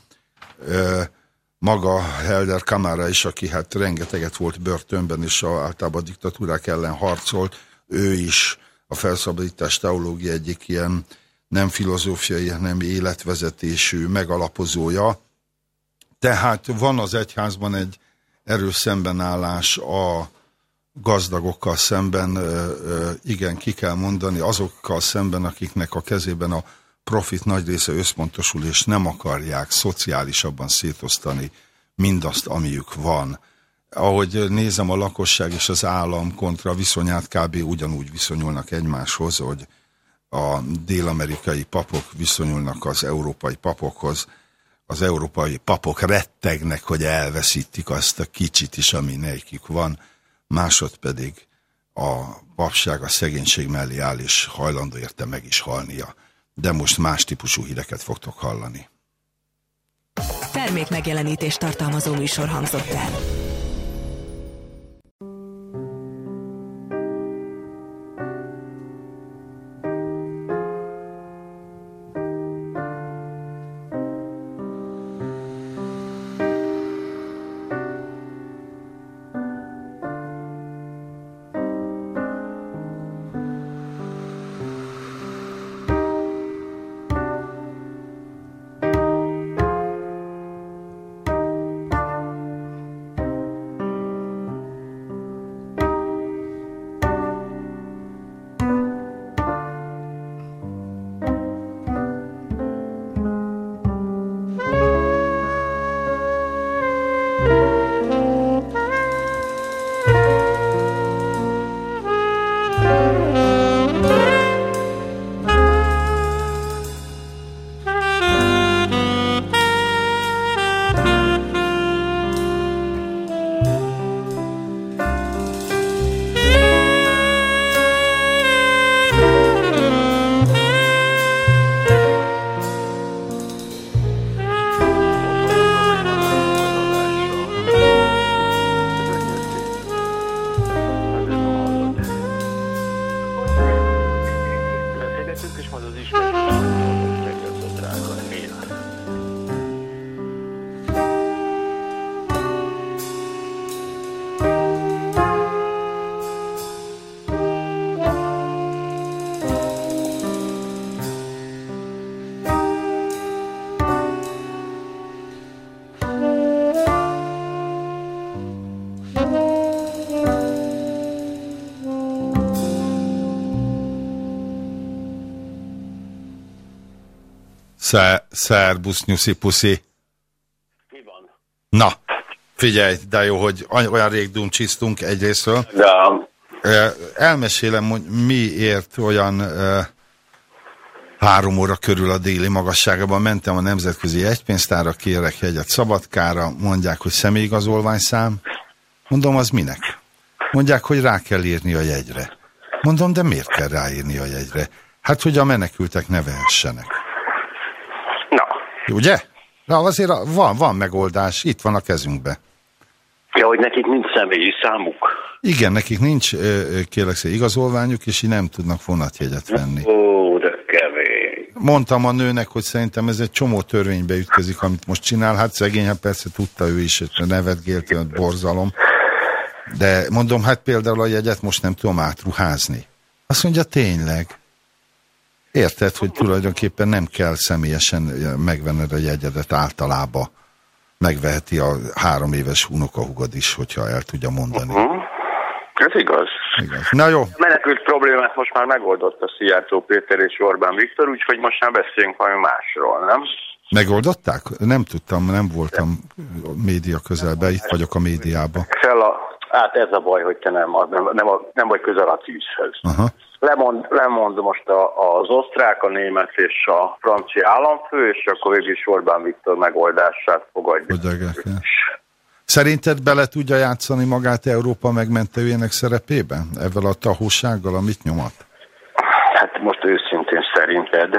Maga Helder Kamara is, aki hát rengeteget volt börtönben, és a, általában a diktatúrák ellen harcolt, ő is a felszabadítás teológia egyik ilyen nem filozófiai, hanem életvezetésű megalapozója. Tehát van az egyházban egy erős szembenállás a gazdagokkal szemben igen, ki kell mondani, azokkal szemben, akiknek a kezében a profit nagy része összpontosul, és nem akarják szociálisabban szétosztani mindazt, amiük van. Ahogy nézem a lakosság és az állam kontra viszonyát, kb. ugyanúgy viszonyulnak egymáshoz, hogy a dél-amerikai papok viszonyulnak az európai papokhoz, az európai papok rettegnek, hogy elveszítik azt a kicsit is, ami nekik van másod pedig a papság a szegénység mellé áll, és hajlandó érte meg is halnia. De most más típusú híreket fogtok hallani. Termék megjelenítést tartalmazó műsor hangzott el. Szerbusz, nyuszi, puszi. Mi van? Na, Figyelj, de jó, hogy olyan rég dumcsisztunk egyrésztről. De... Elmesélem, hogy miért olyan három óra körül a déli magasságában mentem a nemzetközi egypénztára, kérek jegyet Szabadkára, mondják, hogy személyigazolványszám. Mondom, az minek? Mondják, hogy rá kell írni a jegyre. Mondom, de miért kell ráírni a jegyre? Hát, hogy a menekültek ne vehessenek. Ugye? Na, azért van, van megoldás, itt van a kezünkbe. Ja, hogy nekik nincs személyi számuk. Igen, nekik nincs, kérlek szépen, igazolványuk, és így nem tudnak vonatjegyet venni. Ó, de kevés. Mondtam a nőnek, hogy szerintem ez egy csomó törvénybe ütközik, amit most csinál. Hát szegény, hát persze tudta ő is, hogy nevetgélt, hogy borzalom. De mondom, hát például a jegyet most nem tudom átruházni. Azt mondja, tényleg. Érted, hogy tulajdonképpen nem kell személyesen megvenned a jegyedet általában. Megveheti a három éves unokahugod is, hogyha el tudja mondani. Uh mhm. -huh. Ez igaz. igaz. Na jó. A menekült problémát most már megoldott a Szijjártó Péter és Orbán Viktor, úgyhogy most már beszéljünk valami másról, nem? Megoldották? Nem tudtam, nem voltam média közelben, itt vagyok a médiában. Fel a, hát ez a baj, hogy te nem, nem, nem, nem vagy közel a tűzhöz. Aha. Lemond, lemond most a, az osztrák, a német és a francia államfő, és akkor végül is Orbán Viktor megoldását fogadja. Szerinted bele tudja játszani magát Európa megmentőjének szerepébe? Ezzel a tahósággal, amit nyomat? Hát most őszintén szerinted.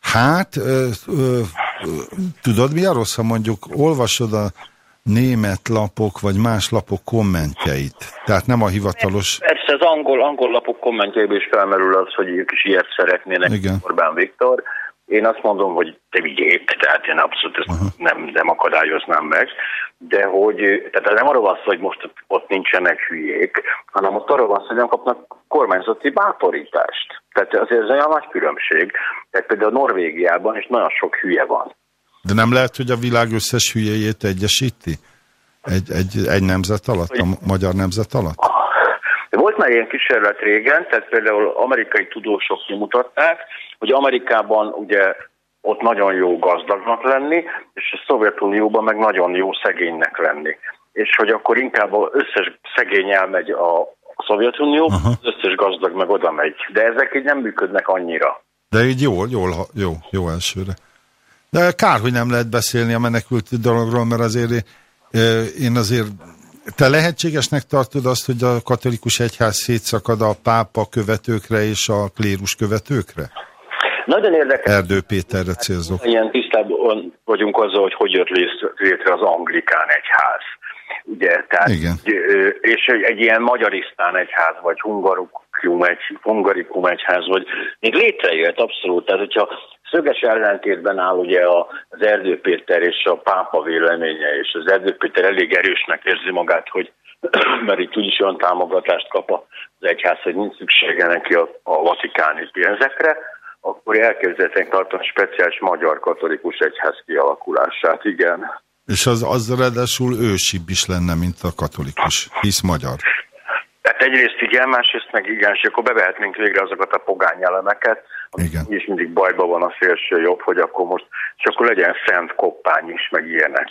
Hát, ö, ö, ö, tudod mi a rossz, ha mondjuk olvasod a német lapok, vagy más lapok kommentjeit. Tehát nem a hivatalos... Persze az angol, angol lapok kommentjeiből is felmerül az, hogy ők is ilyet szeretnének, Igen. Orbán Viktor. Én azt mondom, hogy te vigyék, tehát én abszolút ezt nem, nem akadályoznám meg, de hogy, tehát nem arról van szó, hogy most ott nincsenek hülyék, hanem ott arról van szó, hogy nem kapnak kormányzati bátorítást. Tehát azért ez olyan nagy különbség. Tehát például Norvégiában is nagyon sok hülye van. De nem lehet, hogy a világ összes hülyejét egyesíti? Egy, egy, egy nemzet alatt, a magyar nemzet alatt? Volt már ilyen kísérlet régen, tehát például amerikai tudósok kimutatták, hogy Amerikában ugye ott nagyon jó gazdagnak lenni, és a Szovjetunióban meg nagyon jó szegénynek lenni. És hogy akkor inkább az összes szegény elmegy a Szovjetunió, Aha. az összes gazdag meg oda megy. De ezek így nem működnek annyira. De így jól, jól, jó, jó elsőre. De kár, hogy nem lehet beszélni a menekült dologról, mert azért én azért te lehetségesnek tartod azt, hogy a katolikus egyház szétszakad a pápa követőkre és a klérus követőkre? Nagyon érdekes. Erdő Péterre célzok. Ilyen tisztában vagyunk azzal, hogy hogy jött létre az anglikán egyház. Ugye, tehát, Igen. És egy ilyen magyarisztán egyház, vagy hungarikum, egy, hungarikum egyház, vagy még létrejött abszolút. Tehát, hogyha szöges ellentétben áll ugye az Erdő Péter és a pápa véleménye, és az Erdő Péter elég erősnek érzi magát, hogy *clears throat* mert itt úgyis olyan támogatást kap az egyház, hogy nincs szüksége neki a, a vatikáni pénzekre, akkor elképzelhetően tartom speciális magyar katolikus egyház kialakulását, igen. És az, az ráadásul ősibb is lenne, mint a katolikus, hisz magyar. Tehát egyrészt igen, másrészt meg igen, és akkor bevehetnénk végre azokat a pogány elemeket, igen. és mindig bajban van a szélső jobb, hogy akkor most, és akkor legyen szent koppány is, meg ilyenek.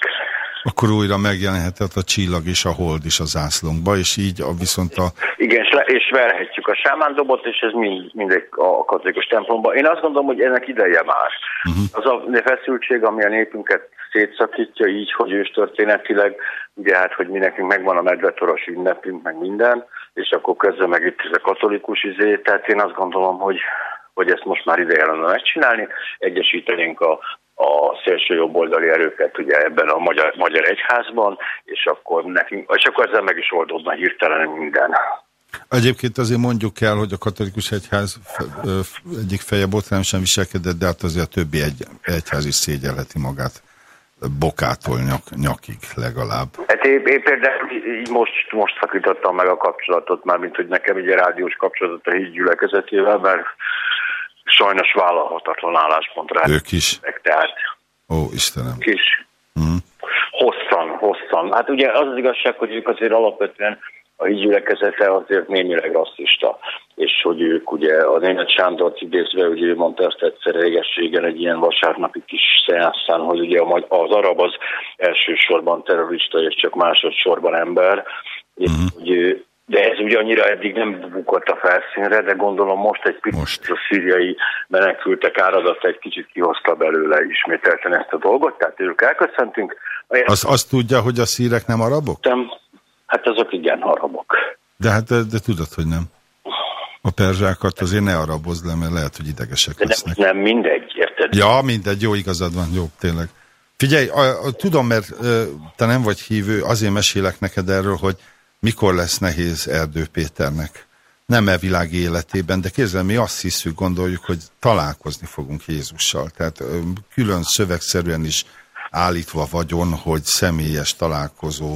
Akkor újra megjelenhetett a csillag és a hold is a zászlónkba, és így a viszont a... Igen, és, le, és verhetjük a sámándobot, és ez mind, mindegy a katolikus templomban. Én azt gondolom, hogy ennek ideje már. Uh -huh. Az a feszültség, ami a népünket szétszakítja így, hogy őstörténetileg, ugye hát, hogy mi nekünk megvan a medvetoros ünnepünk, meg minden, és akkor közben meg itt ez a katolikus izé, tehát én azt gondolom, hogy, hogy ezt most már ideje lenne megcsinálni, egyesítenénk a, a szélső jobboldali erőket ugye ebben a magyar, magyar egyházban, és akkor nekünk, és akkor ezzel meg is oldódna hirtelen minden. Egyébként azért mondjuk el, hogy a katolikus egyház egyik feje botrányosan viselkedett, de hát azért a többi egy, egyház is szégyelheti magát bokától nyak, nyakig legalább. Hát én, én például így most, most szakítottam meg a kapcsolatot, már mint hogy nekem egy rádiós kapcsolatot a híd gyülekezetével, mert sajnos vállalhatatlan álláspontra. Ők is? Tehát, Ó, Istenem. Kis. Mm. Hosszan, hosszan. Hát ugye az az igazság, hogy ők azért alapvetően a gyülekezete azért némileg rasszista, és hogy ők ugye a német Sándort idézve, ugye ő mondta ezt egyszer régességen egy ilyen vasárnapi kis szeánszán, hogy ugye az arab az elsősorban terrorista, és csak másodszorban ember, és uh-huh. hogy de ez ugye annyira eddig nem bukott a felszínre, de gondolom most egy picit most. a szíriai menekültek áradata egy kicsit kihozta belőle ismételten ezt a dolgot, tehát ők elköszöntünk. Az, azt tudja, hogy a szírek nem arabok? Nem, hát azok igen arabok. De hát de, de tudod, hogy nem. A perzsákat azért ne arabozd le, mert lehet, hogy idegesek de lesznek. Nem, nem mindegy, érted? Ja, mindegy, jó igazad van, jó, tényleg. Figyelj, a, a, tudom, mert ö, te nem vagy hívő, azért mesélek neked erről, hogy mikor lesz nehéz Erdő Péternek. Nem e világi életében, de kézzel mi azt hiszük, gondoljuk, hogy találkozni fogunk Jézussal. Tehát külön szövegszerűen is állítva vagyon, hogy személyes találkozó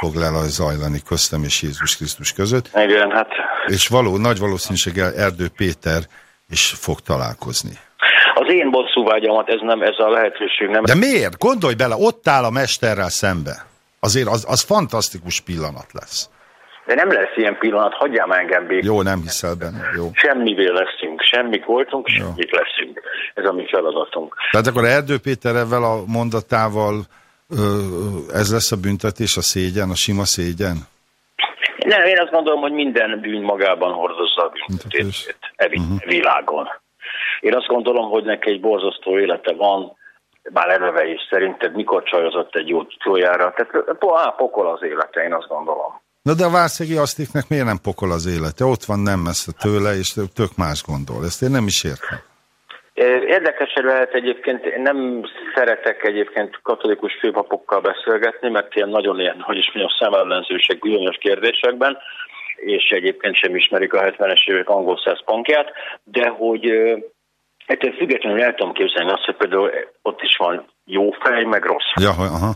fog lezajlani köztem és Jézus Krisztus között. Igen, hát... És való, nagy valószínűséggel Erdő Péter is fog találkozni. Az én bosszúvágyamat ez nem, ez a lehetőség nem... De miért? Gondolj bele, ott áll a mesterrel szembe. Azért az, az fantasztikus pillanat lesz. De nem lesz ilyen pillanat, hagyjál már engem békén. Jó, nem hiszel benne, jó. Semmivé leszünk, semmik voltunk, jó. semmit leszünk. Ez a mi feladatunk. Tehát akkor Erdő Péter ezzel a mondatával ez lesz a büntetés, a szégyen, a sima szégyen? Nem, én azt gondolom, hogy minden bűn magában hordozza a büntetését e uh-huh. világon. Én azt gondolom, hogy neki egy borzasztó élete van, bár eleve is szerinted mikor csajozott egy jó csójára. Tehát á, pokol az élete, én azt gondolom. Na de a Várszegi Asztiknek miért nem pokol az élete? Ott van nem messze tőle, és tök más gondol. Ezt én nem is értem. Érdekes lehet egyébként, én nem szeretek egyébként katolikus főpapokkal beszélgetni, mert ilyen nagyon ilyen, hogy is mondjam, szemellenzőség bizonyos kérdésekben, és egyébként sem ismerik a 70-es évek angol száz de hogy ettől függetlenül el tudom képzelni azt, hogy például ott is van jó fej, meg rossz fej. Ja, aha.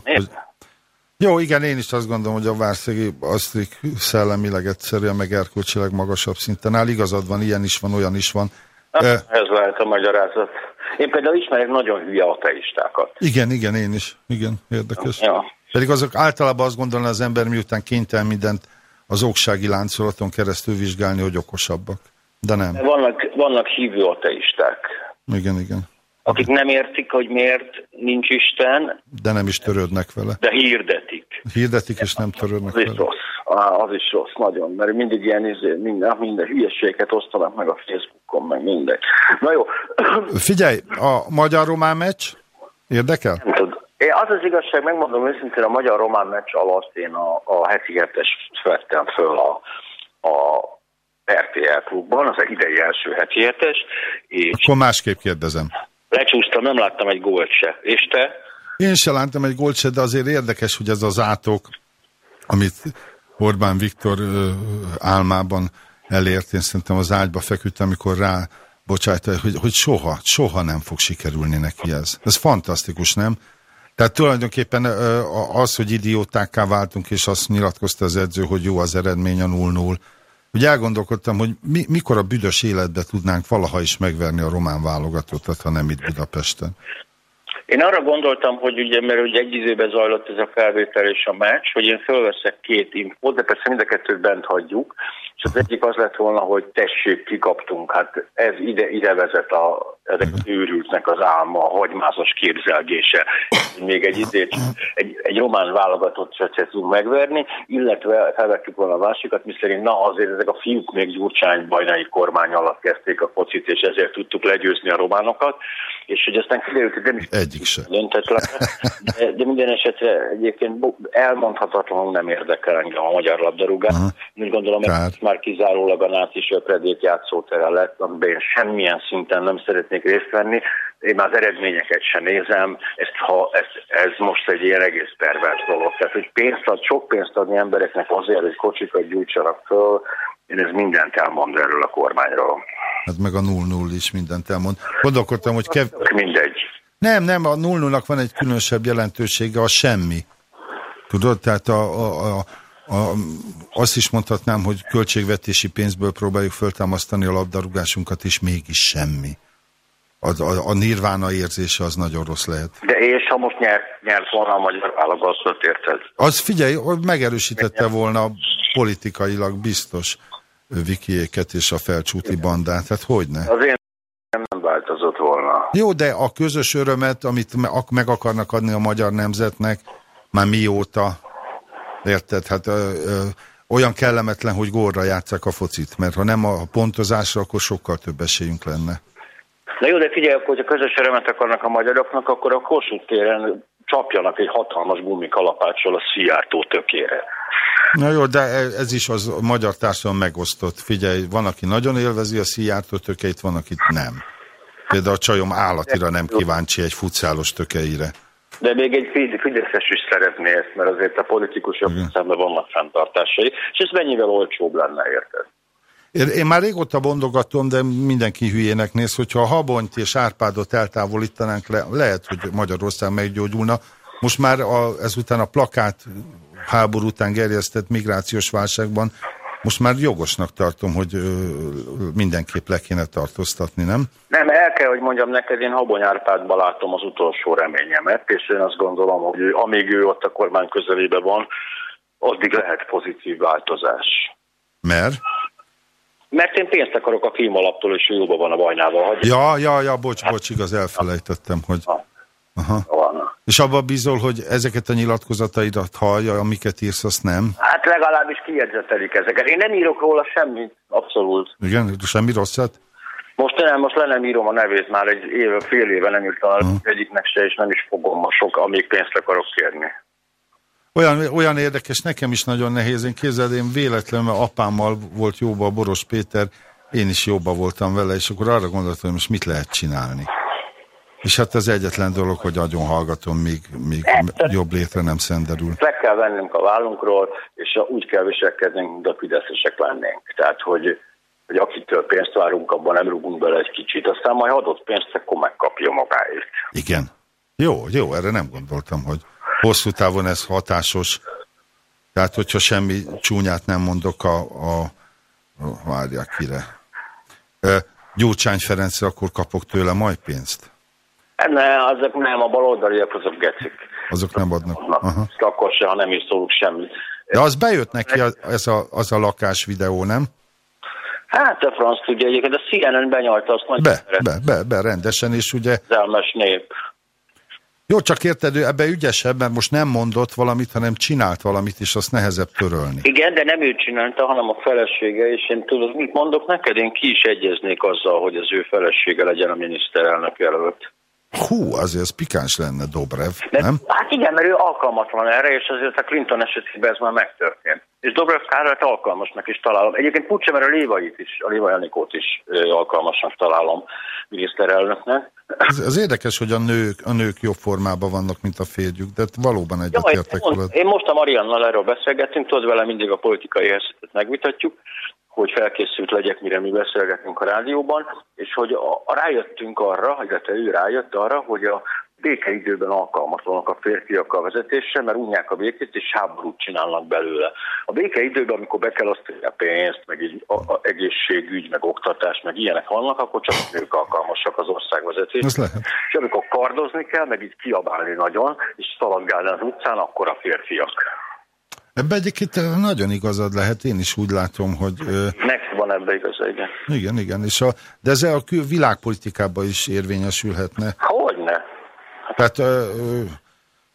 Jó, igen, én is azt gondolom, hogy a Várszegi Asztrik szellemileg egyszerűen, meg erkölcsileg magasabb szinten áll. Igazad van, ilyen is van, olyan is van. Hát, ez lehet a magyarázat. Én például ismerek nagyon hülye ateistákat. Igen, igen, én is. Igen, érdekes. Ja. Pedig azok általában azt gondolná az ember, miután kénytelen mindent az oksági láncolaton keresztül vizsgálni, hogy okosabbak. De nem. Vannak, vannak hívő ateisták. Igen, igen. Akik nem értik, hogy miért nincs Isten. De nem is törődnek vele. De hirdetik. Hirdetik, és nem törődnek az vele. Is rossz. Az is rossz, nagyon. Mert mindig ilyen izé, minden, minden hülyeséget osztanak meg a Facebookon, meg mindegy. Na jó. Figyelj, a magyar-román meccs érdekel? Nem tud. Én az az igazság, megmondom őszintén, a magyar-román meccs alatt én a, a heti hetes vettem föl a, a RTL klubban, az idei első heti hetes. És Akkor másképp kérdezem. Lecsúsztam, nem láttam egy gólt se. És te? Én se láttam egy gólt se, de azért érdekes, hogy ez az átok, amit Orbán Viktor ö, álmában elért, én szerintem az ágyba feküdtem, amikor rá bocsájta, hogy, hogy soha, soha nem fog sikerülni neki ez. Ez fantasztikus, nem? Tehát tulajdonképpen az, hogy idiótákká váltunk, és azt nyilatkozta az edző, hogy jó az eredmény a 0-0, hogy elgondolkodtam, hogy mi, mikor a büdös életbe tudnánk valaha is megverni a román válogatottat, ha nem itt Budapesten. Én arra gondoltam, hogy ugye, mert ugye egy időben zajlott ez a felvétel és a meccs, hogy én fölveszek két infót, de persze mind a kettőt bent hagyjuk, és az egyik az lett volna, hogy tessék, kikaptunk. Hát ez ide, ide vezet a, ezek az őrültnek az álma, a hagymázas képzelgése. Még egy, idét, egy, egy román válogatott se tudunk megverni, illetve felvettük volna a másikat, miszerint na azért ezek a fiúk még Gyurcsány bajnai kormány alatt kezdték a focit, és ezért tudtuk legyőzni a románokat, és hogy aztán kiderült, hogy nem is Egyik se. döntetlen, de, de minden esetre egyébként elmondhatatlanul nem érdekel engem a magyar labdarúgás. Úgy gondolom, hogy már kizárólag a náci söpredék játszótere lett, amiben én semmilyen szinten nem szeretnék részt venni. Én már az eredményeket sem nézem, ezt, ha, ez, ez most egy ilyen egész pervers dolog. Tehát, hogy pénzt ad, sok pénzt adni embereknek azért, hogy kocsikat gyújtsanak föl, én ez mindent elmond erről a kormányról. Hát meg a 0-0 is mindent elmond. Gondolkodtam, hogy kev... Mindegy. Nem, nem, a 0 van egy különösebb jelentősége, a semmi. Tudod, tehát a, a, a, a, azt is mondhatnám, hogy költségvetési pénzből próbáljuk föltámasztani a labdarúgásunkat, és mégis semmi. A, a, a nirvána érzése az nagyon rossz lehet. De és ha most nyert, nyert volna a magyar válogatott, érted? Az figyelj, hogy megerősítette volna politikailag biztos Vikiéket és a felcsúti bandát, hát hogy ne? Az én nem változott volna. Jó, de a közös örömet, amit meg akarnak adni a magyar nemzetnek, már mióta, érted? Hát ö, ö, olyan kellemetlen, hogy górra játszák a focit, mert ha nem a pontozásra, akkor sokkal több esélyünk lenne. Na jó, de figyelj, hogy a közös örömet akarnak a magyaroknak, akkor a Kossuth téren csapjanak egy hatalmas gumikalapáccsal a Szijjártó tökére. Na jó, de e- ez is az a magyar társadalom megosztott. Figyelj, van, aki nagyon élvezi a Szijjártó tökeit, van, akit nem. Például a csajom állatira nem kíváncsi egy futszálos tökeire. De még egy Fideszes is szeretné ezt, mert azért a politikusok szemben vannak fenntartásai, és ez mennyivel olcsóbb lenne, érted? Én, már régóta bondogatom, de mindenki hülyének néz, hogyha a Habonyt és Árpádot eltávolítanánk le, lehet, hogy Magyarország meggyógyulna. Most már a, ezután a plakát háború után gerjesztett migrációs válságban most már jogosnak tartom, hogy ö, mindenképp le kéne tartóztatni, nem? Nem, el kell, hogy mondjam neked, én Habony Árpádban látom az utolsó reményemet, és én azt gondolom, hogy amíg ő ott a kormány közelében van, addig lehet pozitív változás. Mert? Mert én pénzt akarok a klímalaptól, és jóban van a bajnával. Hagyj. Ja, ja, ja, bocs, bocs, igaz, elfelejtettem, hogy... Aha. És abban bízol, hogy ezeket a nyilatkozataidat hallja, amiket írsz, azt nem? Hát legalábbis kijegyzetelik ezeket. Én nem írok róla semmit, abszolút. Igen, semmi rosszat? Most nem, most le nem írom a nevét, már egy éve, fél éve nem írtam uh -huh. egyiknek se, és nem is fogom ma sok, amíg pénzt akarok kérni. Olyan, olyan érdekes, nekem is nagyon nehéz. Én képzeld, én véletlenül, apámmal volt jóba a Boros Péter, én is jóba voltam vele, és akkor arra gondoltam, hogy most mit lehet csinálni. És hát az egyetlen dolog, hogy nagyon hallgatom, míg, míg jobb létre nem szenderül. Le kell vennünk a vállunkról, és úgy kell viselkednünk, mint a fideszesek lennénk. Tehát, hogy, hogy akitől pénzt várunk, abban nem rúgunk bele egy kicsit, aztán majd adott pénzt, akkor megkapja magáért. Igen. Jó, jó, erre nem gondoltam, hogy hosszú távon ez hatásos. Tehát, hogyha semmi csúnyát nem mondok a, a, a várják kire. Gyurcsány Ferencre, akkor kapok tőle majd pénzt? Ne, azok nem, a baloldaliak azok gecik. Azok nem adnak. Aha. Akkor se, ha nem is szólunk semmit. De az bejött neki az, ez a, az a lakás videó, nem? Hát a franc tudja egyébként, a CNN benyalta azt. Be, be, be, be, rendesen, és ugye... Zelmes nép. Jó, csak érted, ő ebbe ügyesebb, mert most nem mondott valamit, hanem csinált valamit, és azt nehezebb törölni. Igen, de nem ő csinálta, hanem a felesége, és én tudod, mit mondok neked? Én ki is egyeznék azzal, hogy az ő felesége legyen a miniszterelnök jelölt. Hú, azért ez pikáns lenne Dobrev, De, nem? Hát igen, mert ő alkalmatlan erre, és azért a Clinton esetében ez már megtörtént. És Dobrev Károlyt alkalmasnak is találom. Egyébként Pucsa, mert a Lévait is, a Léva Janikót is alkalmasnak találom miniszterelnöknek. Ez, ez érdekes, hogy a nők, a nők jobb formában vannak, mint a férjük, de valóban egyetértek én, én most a Mariannal erről beszélgettünk, tudod vele mindig a politikai helyzetet megvitatjuk, hogy felkészült legyek, mire mi beszélgetünk a rádióban, és hogy a, a rájöttünk arra, illetve ő rájött arra, hogy a békeidőben alkalmatlanak a férfiak a vezetésre, mert unják a békét, és háborút csinálnak belőle. A békeidőben, amikor be kell osztani a pénzt, meg egy a, a egészségügy, meg oktatás, meg ilyenek vannak, akkor csak nők alkalmasak az országvezetésre. És amikor kardozni kell, meg így kiabálni nagyon, és szaladgálni az utcán, akkor a férfiak. Ebbe egyébként nagyon igazad lehet, én is úgy látom, hogy... Neki van ebbe igaza, igen. Igen, igen, és a, de ez a világpolitikában is érvényesülhetne. Hogyne? Tehát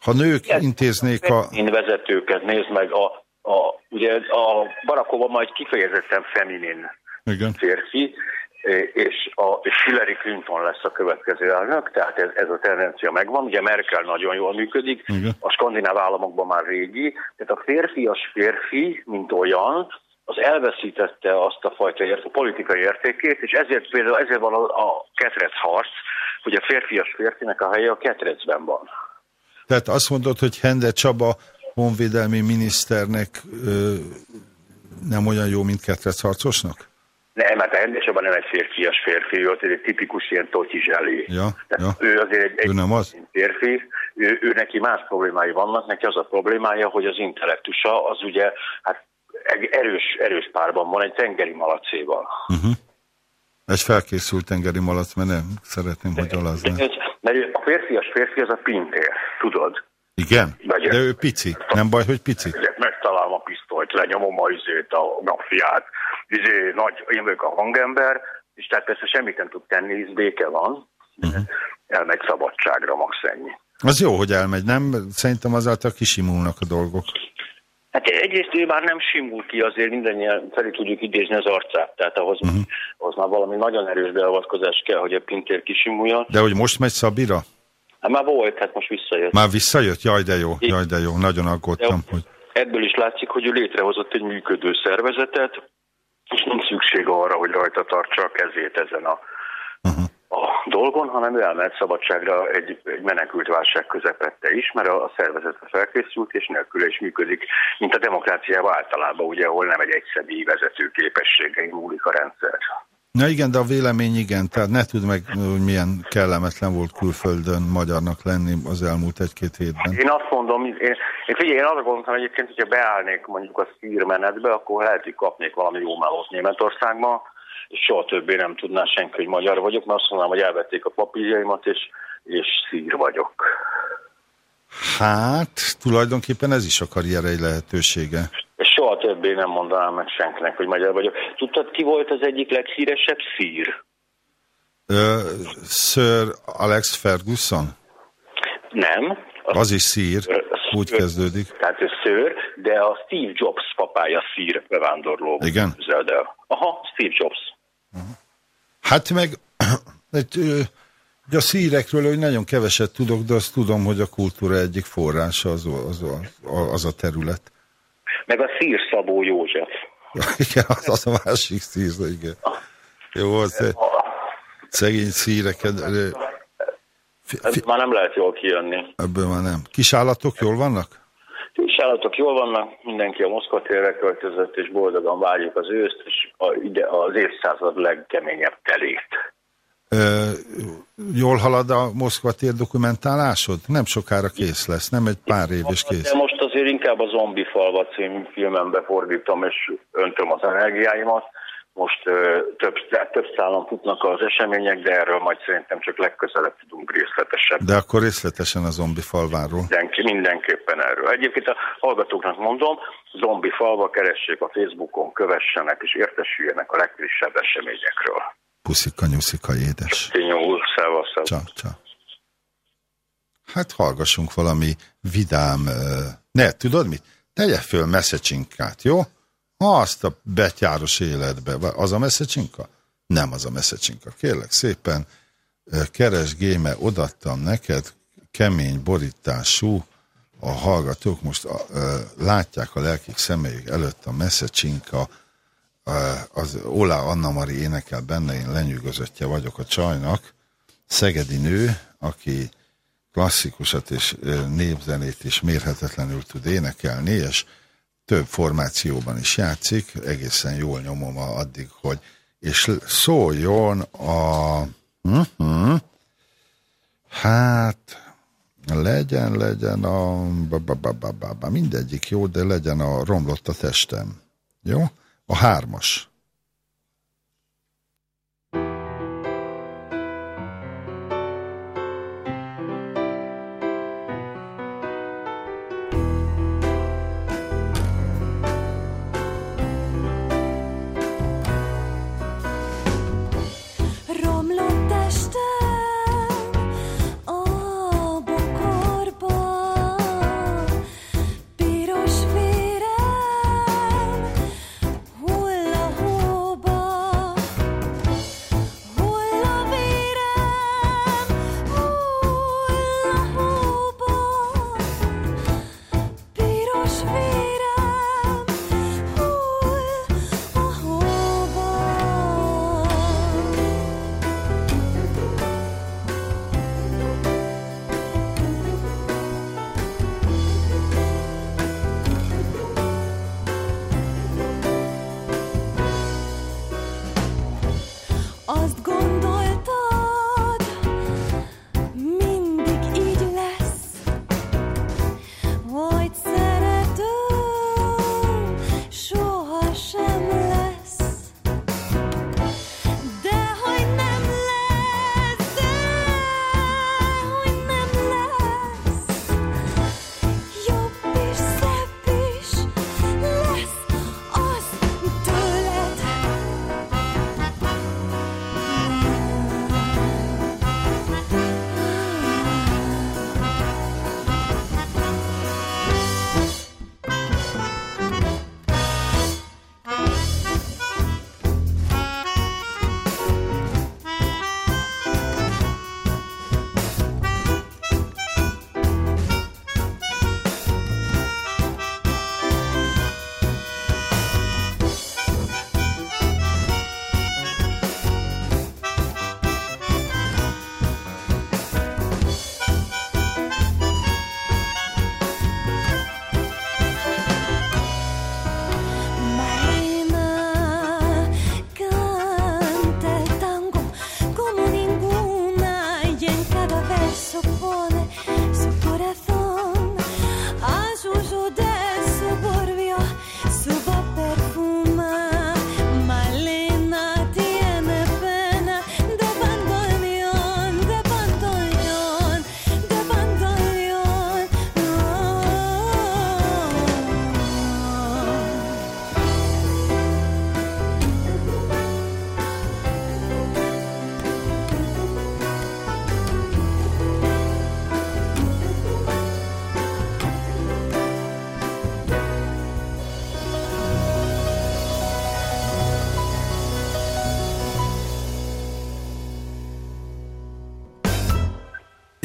ha nők igen, intéznék a... Én vezetőket, nézd meg, a, a, ugye a Barack Obama egy kifejezetten feminin igen. férfi, és, a, és Hillary Clinton lesz a következő elnök, tehát ez, ez a tendencia megvan. Ugye Merkel nagyon jól működik, Igen. a skandináv államokban már régi, tehát a férfias férfi, mint olyan, az elveszítette azt a fajta ért, a politikai értékét, és ezért például ezért van a, a ketrec harc, hogy a férfias férfinek a helye a ketrecben van. Tehát azt mondod, hogy Hende Csaba honvédelmi miniszternek ö, nem olyan jó, mint ketrec harcosnak? Nem, mert a rendesebben nem egy férfias férfi, ő azért egy tipikus ilyen zselé. Ja, ja. Ő azért egy, egy ő nem az? férfi, ő, ő neki más problémái vannak, neki az a problémája, hogy az intellektusa az ugye hát erős, erős párban van egy tengeri malacéval. Uh-huh. Egy felkészült tengeri malac, mert nem szeretném, hogy alazni. Mert a férfias férfi az a pintér, tudod? Igen? De ő pici. Nem baj, hogy pici. Megtalálom a pisztolyt, lenyomom a izét, a napfiát, izé, nagy, én vagyok a hangember, és tehát persze semmit nem tud tenni, hisz béke van, uh-huh. elmegy szabadságra, max ennyi. Az jó, hogy elmegy, nem? Szerintem azáltal kisimulnak a dolgok. Hát egyrészt ő már nem simul ki, azért mindannyian felé tudjuk idézni az arcát, tehát ahhoz, uh-huh. ahhoz már valami nagyon erős beavatkozás kell, hogy a Pintér kisimuljon. De hogy most megy Szabira? Hát már volt, hát most visszajött. Már visszajött? Jaj, de jó, jaj, de jó, nagyon aggódtam. De, hogy... Ebből is látszik, hogy ő létrehozott egy működő szervezetet, és nincs szükség arra, hogy rajta tartsa a kezét ezen a, uh-huh. a dolgon, hanem ő elment szabadságra egy, egy menekült válság közepette is, mert a, a szervezetre felkészült, és nélkül is működik, mint a demokráciában általában, ugye, ahol nem egy egyszerű vezető képességei múlik a rendszer. Na igen, de a vélemény igen, tehát ne tud meg, hogy milyen kellemetlen volt külföldön magyarnak lenni az elmúlt egy-két hétben. Én azt mondom, én, én figyelj, én arra gondoltam egyébként, hogyha beállnék mondjuk a szírmenetbe, akkor lehet, hogy kapnék valami jó melót Németországban, és soha többé nem tudná senki, hogy magyar vagyok, mert azt mondanám, hogy elvették a papírjaimat, és, és szír vagyok. Hát, tulajdonképpen ez is a karrier egy lehetősége. Soha többé nem mondanám meg senkinek, hogy magyar vagyok. Tudtad, ki volt az egyik leghíresebb szír? Ö, Sir Alex Ferguson? Nem. Az, az is szír, úgy kezdődik. Tehát ő szőr, de a Steve Jobs papája szír bevándorló. Igen? El. Aha, Steve Jobs. Hát meg *clears throat* a szírekről, hogy nagyon keveset tudok, de azt tudom, hogy a kultúra egyik forrása az, az, az, az a terület. Meg a szír Szabó József. igen, az, az a másik szír, igen. Jó, az, szegény szíreket. Ebből már nem lehet jól kijönni. Ebből már nem. Kisállatok jól vannak? Kisállatok jól vannak, mindenki a Moszkva térre költözött, és boldogan várjuk az őszt, és a, ide, az évszázad legkeményebb telét. Ö, jól halad a Moszkva tér dokumentálásod? Nem sokára kész lesz, nem egy pár év és kész. De most azért inkább a Zombi falva című filmembe fordítom, és öntöm az energiáimat most ö, több, több szálon futnak az események, de erről majd szerintem csak legközelebb tudunk részletesebben. De akkor részletesen a zombi falváról. Mindenki, mindenképpen erről. Egyébként a hallgatóknak mondom, zombi falva keressék a Facebookon, kövessenek és értesüljenek a legfrissebb eseményekről. Puszika, nyuszika, édes. Nyúl, szevasz. Csak, csak. Hát hallgassunk valami vidám... Ne, tudod mit? Tegye föl messzecsinkát, jó? azt a betyáros életbe, az a messzecsinka? Nem az a messzecsinka. Kérlek szépen, keres géme, odattam neked, kemény borítású, a hallgatók most a, a, látják a lelkik szemeik előtt a messzecsinka, az Ola Anna Mari énekel benne, én lenyűgözöttje vagyok a csajnak, szegedi nő, aki klasszikusat és népzenét is mérhetetlenül tud énekelni, és több formációban is játszik, egészen jól nyomom addig, hogy és szóljon a uh-huh, hát legyen, legyen a ba, ba, ba, ba, ba, mindegyik jó, de legyen a romlott a testem. Jó? A hármas.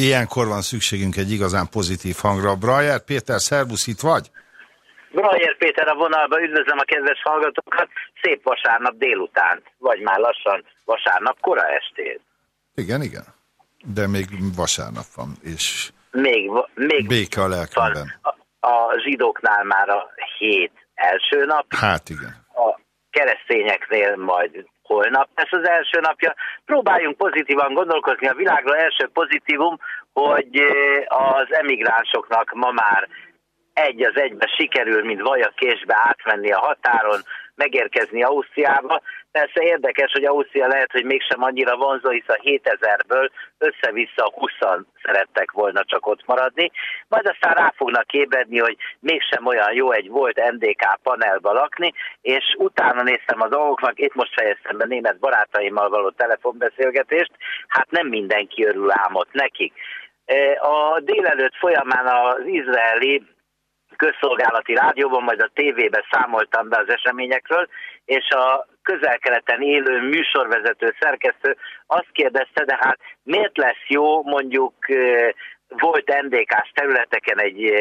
Ilyenkor van szükségünk egy igazán pozitív hangra. Brajer Péter, szervusz, itt vagy? Brajer Péter a vonalba, üdvözlöm a kedves hallgatókat, szép vasárnap délután, vagy már lassan vasárnap kora estét. Igen, igen, de még vasárnap van, és még, még béke a lelkemben. A, a zsidóknál már a hét első nap. Hát igen. A keresztényeknél majd holnap lesz az első napja. Próbáljunk pozitívan gondolkozni. A világra első pozitívum, hogy eh, az emigránsoknak ma már egy az egybe sikerül, mint vajakésbe átmenni a határon, megérkezni Ausztriába. Persze érdekes, hogy Ausztria lehet, hogy mégsem annyira vonzó, hisz a 7000-ből össze-vissza 20 szerettek volna csak ott maradni, majd aztán rá fognak ébredni, hogy mégsem olyan jó egy volt NDK panelba lakni, és utána néztem a dolgoknak, itt most fejeztem be német barátaimmal való telefonbeszélgetést, hát nem mindenki örül álmot nekik. E, a délelőtt folyamán az izraeli közszolgálati rádióban, majd a tévében számoltam be az eseményekről, és a közel-keleten élő műsorvezető szerkesztő azt kérdezte, de hát miért lesz jó mondjuk volt NDK-s területeken egy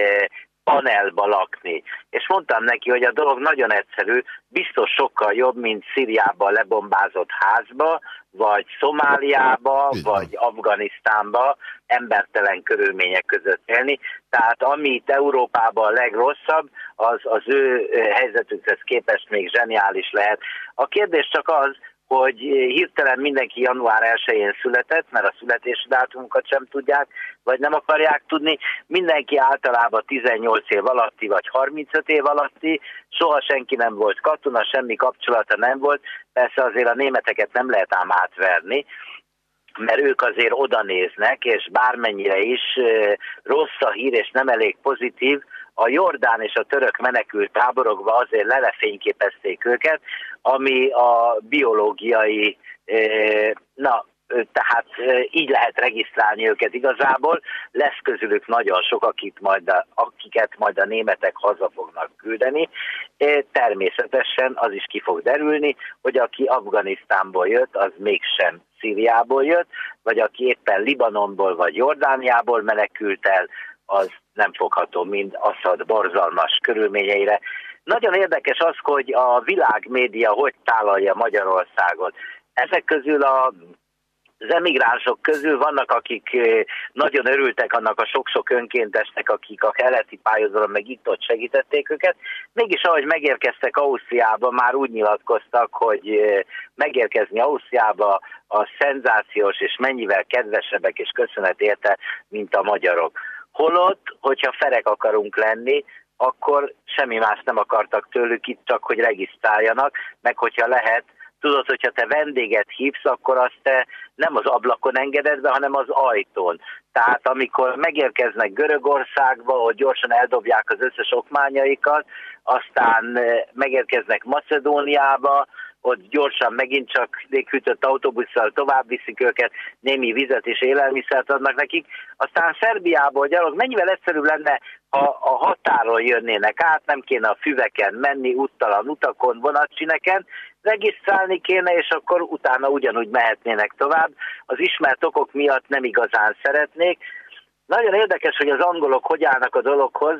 panelba lakni. És mondtam neki, hogy a dolog nagyon egyszerű, biztos sokkal jobb, mint Szíriában lebombázott házba, vagy Szomáliába, Igen. vagy Afganisztánba embertelen körülmények között élni. Tehát ami itt Európában a legrosszabb, az az ő helyzetükhez képest még zseniális lehet. A kérdés csak az, hogy hirtelen mindenki január 1-én született, mert a születési dátumunkat sem tudják, vagy nem akarják tudni. Mindenki általában 18 év alatti, vagy 35 év alatti, soha senki nem volt katona, semmi kapcsolata nem volt. Persze azért a németeket nem lehet ám átverni, mert ők azért oda néznek, és bármennyire is rossz a hír, és nem elég pozitív, a Jordán és a török menekült táborokba azért lelefényképezték őket, ami a biológiai, na, tehát így lehet regisztrálni őket igazából. Lesz közülük nagyon sok, akit majd a, akiket majd a németek haza fognak küldeni. Természetesen az is ki fog derülni, hogy aki Afganisztánból jött, az mégsem Szíriából jött, vagy aki éppen Libanonból vagy Jordániából menekült el, az nem fogható mind Assad borzalmas körülményeire. Nagyon érdekes az, hogy a világmédia hogy tálalja Magyarországot. Ezek közül a az emigránsok közül vannak, akik nagyon örültek annak a sok-sok önkéntesnek, akik a keleti pályázalom meg itt-ott segítették őket. Mégis ahogy megérkeztek Ausztriába, már úgy nyilatkoztak, hogy megérkezni Ausztriába a szenzációs és mennyivel kedvesebbek és köszönet érte, mint a magyarok. Holott, hogyha ferek akarunk lenni, akkor semmi más nem akartak tőlük itt, csak hogy regisztráljanak, meg hogyha lehet, tudod, hogyha te vendéget hívsz, akkor azt te nem az ablakon engeded be, hanem az ajtón. Tehát amikor megérkeznek Görögországba, hogy gyorsan eldobják az összes okmányaikat, aztán eh, megérkeznek Macedóniába, ott gyorsan megint csak léghűtött autóbusszal tovább viszik őket, némi vizet és élelmiszert adnak nekik. Aztán Szerbiából gyalog mennyivel egyszerűbb lenne, ha a határon jönnének át, nem kéne a füveken menni, úttalan utakon, vonatcsineken, regisztrálni kéne, és akkor utána ugyanúgy mehetnének tovább. Az ismert okok miatt nem igazán szeretnék. Nagyon érdekes, hogy az angolok hogy állnak a dologhoz,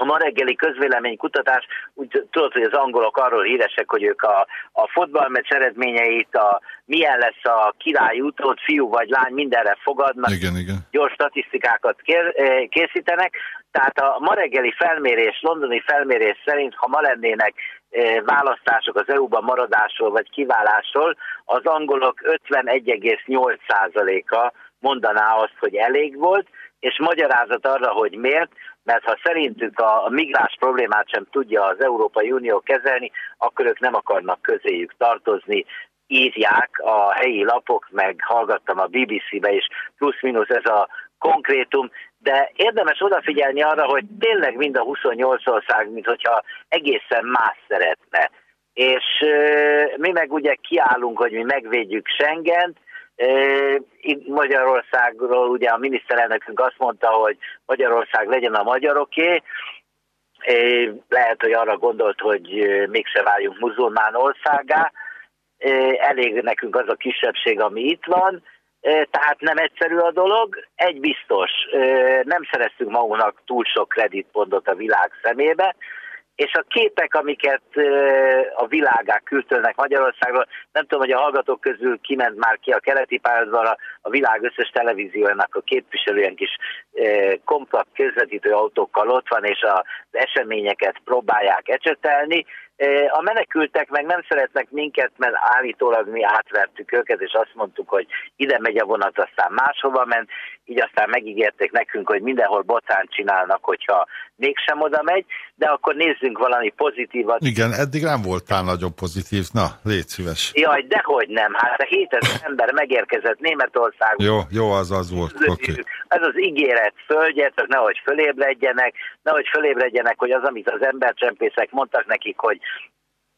a ma reggeli közvéleménykutatás, úgy tudod, hogy az angolok arról híresek, hogy ők a, a fotballmeccs eredményeit, a, milyen lesz a király utód, fiú vagy lány, mindenre fogadnak, igen, igen. gyors statisztikákat kér, eh, készítenek. Tehát a ma reggeli felmérés, londoni felmérés szerint, ha ma lennének eh, választások az EU-ban maradásról vagy kiválásról, az angolok 51,8%-a mondaná azt, hogy elég volt, és magyarázat arra, hogy miért, mert ha szerintük a migráns problémát sem tudja az Európai Unió kezelni, akkor ők nem akarnak közéjük tartozni, írják a helyi lapok, meg hallgattam a BBC-be is, plusz-minusz ez a konkrétum, de érdemes odafigyelni arra, hogy tényleg mind a 28 ország, mint hogyha egészen más szeretne. És mi meg ugye kiállunk, hogy mi megvédjük Schengent, Magyarországról ugye a miniszterelnökünk azt mondta, hogy Magyarország legyen a magyaroké, lehet, hogy arra gondolt, hogy mégse váljunk muzulmán országá, elég nekünk az a kisebbség, ami itt van, tehát nem egyszerű a dolog. Egy biztos, nem szereztünk magunknak túl sok kreditpontot a világ szemébe, és a képek, amiket a világák küldtölnek Magyarországról, nem tudom, hogy a hallgatók közül kiment már ki a keleti pályázatra, a világ összes televíziójának a képviselően kis kompakt közvetítő autókkal ott van, és az eseményeket próbálják ecsetelni, a menekültek meg nem szeretnek minket, mert állítólag mi átvertük őket, és azt mondtuk, hogy ide megy a vonat, aztán máshova ment, így aztán megígérték nekünk, hogy mindenhol botán csinálnak, hogyha mégsem oda megy, de akkor nézzünk valami pozitívat. Igen, eddig nem voltál nagyon pozitív, na, légy szíves. Jaj, dehogy nem, hát a 7000 ember megérkezett Németországba. Jó, jó, az az volt. Okay. Ez az ígéret, földjetek, nehogy fölébredjenek, nehogy fölébredjenek, hogy az, amit az embercsempészek mondtak nekik, hogy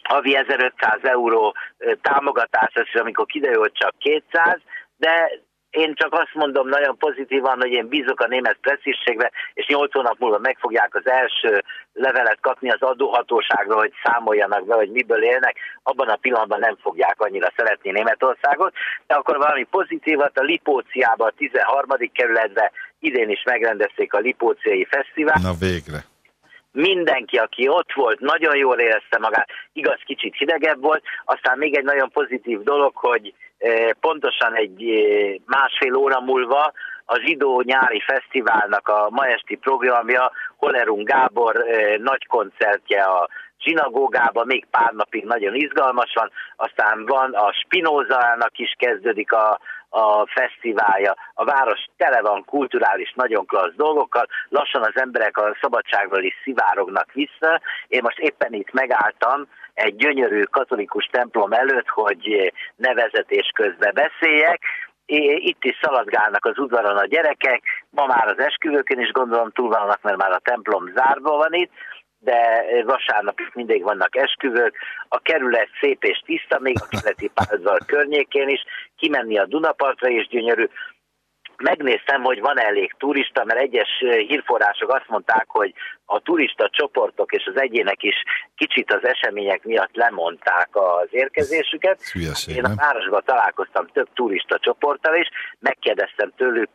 havi 1500 euró támogatás, és amikor kiderül, hogy csak 200, de én csak azt mondom nagyon pozitívan, hogy én bízok a német pressziségbe, és 8 hónap múlva meg fogják az első levelet kapni az adóhatóságra, hogy számoljanak be, hogy miből élnek, abban a pillanatban nem fogják annyira szeretni Németországot, de akkor valami pozitívat a Lipóciában, a 13. kerületben idén is megrendezték a Lipóciai Fesztivál. Na végre mindenki, aki ott volt, nagyon jól érezte magát, igaz, kicsit hidegebb volt, aztán még egy nagyon pozitív dolog, hogy pontosan egy eh, másfél óra múlva a Zsidó Nyári Fesztiválnak a ma esti programja, Holerung Gábor eh, nagy koncertje a zsinagógában, még pár napig nagyon izgalmas van, aztán van a Spinozának is kezdődik a, a fesztiválja, a város tele van kulturális, nagyon klassz dolgokkal, lassan az emberek a szabadságról is szivárognak vissza. Én most éppen itt megálltam egy gyönyörű katolikus templom előtt, hogy nevezetés közben beszéljek, itt is szaladgálnak az udvaron a gyerekek, ma már az esküvőkön is gondolom túl vannak, mert már a templom zárva van itt, de vasárnap is mindig vannak esküvők. A kerület szép és tiszta, még a keleti pálzal környékén is, kimenni a Dunapartra is gyönyörű megnéztem, hogy van elég turista, mert egyes hírforrások azt mondták, hogy a turista csoportok és az egyének is kicsit az események miatt lemondták az érkezésüket. Hülyeség, Én a városban találkoztam több turista csoporttal is, megkérdeztem tőlük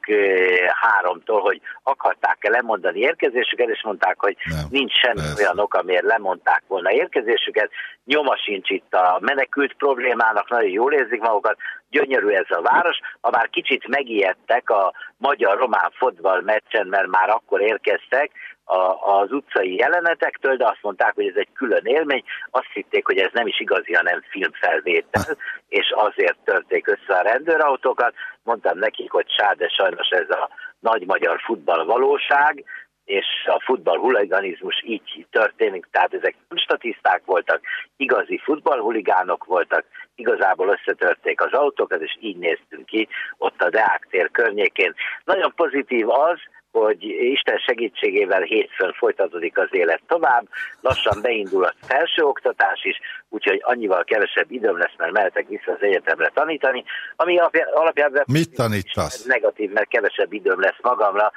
háromtól, hogy akarták-e lemondani érkezésüket, és mondták, hogy Nem, nincs semmi persze. olyan ok, amiért lemondták volna érkezésüket. Nyoma sincs itt a menekült problémának, nagyon jól érzik magukat, gyönyörű ez a város. Ha már kicsit megijedtek a magyar-román fotball meccsen, mert már akkor érkeztek, a, az utcai jelenetektől, de azt mondták, hogy ez egy külön élmény. Azt hitték, hogy ez nem is igazi, hanem filmfelvétel, *laughs* és azért törték össze a rendőrautókat. Mondtam nekik, hogy sá, de sajnos ez a nagy magyar futball valóság, és a futball huliganizmus így történik, tehát ezek nem statiszták voltak, igazi futballhuligánok voltak, igazából összetörték az autókat, és így néztünk ki ott a Deák tér környékén. Nagyon pozitív az, hogy Isten segítségével hétfőn folytatódik az élet tovább, lassan beindul a felsőoktatás is, úgyhogy annyival kevesebb időm lesz, mert mehetek vissza az egyetemre tanítani, ami alapján... Mit tanítasz? Negatív, mert kevesebb időm lesz magamra,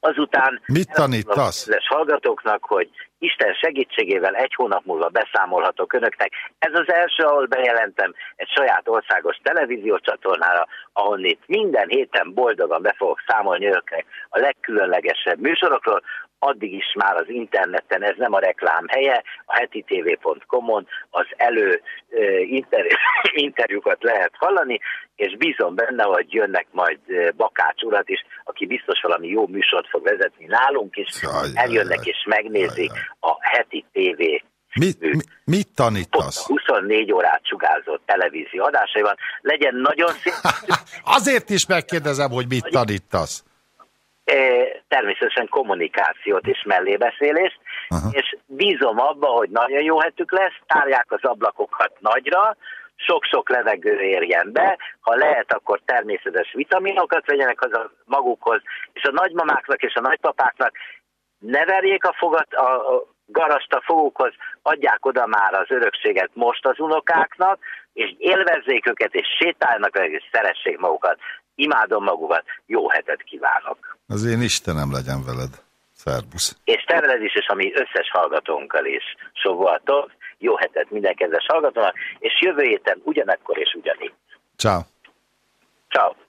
Azután Mit tanítasz? Hallgatóknak, hogy Isten segítségével egy hónap múlva beszámolhatok önöknek. Ez az első, ahol bejelentem egy saját országos televíziócsatornára, ahol itt minden héten boldogan be fogok számolni önöknek a legkülönlegesebb műsorokról, addig is már az interneten, ez nem a reklám helye, a hetitv.com-on az elő inter, *coughs* interjúkat lehet hallani, és bízom benne, hogy jönnek majd Bakács urat is, aki biztos valami jó műsort fog vezetni nálunk is, eljönnek és megnézik. A heti TV Mit, mi, mit tanítasz? 24 órát sugárzott televízió adásaiban. Legyen nagyon szép. *laughs* Azért is megkérdezem, hogy mit tanítasz természetesen kommunikációt és mellébeszélést, Aha. és bízom abba, hogy nagyon jó hetük lesz, tárják az ablakokat nagyra, sok-sok levegő érjen be, ha lehet, akkor természetes vitaminokat vegyenek az a magukhoz, és a nagymamáknak és a nagypapáknak ne verjék a fogat, a garast a fogukhoz, adják oda már az örökséget most az unokáknak, és élvezzék őket, és sétálnak és szeressék magukat. Imádom magukat, jó hetet kívánok! Az én Istenem legyen veled. Szerbusz. És te veled is, és a mi összes hallgatónkkal is. Sovoltok, jó hetet minden kedves hallgatónak, és jövő héten ugyanekkor és ugyanígy. Ciao. Ciao.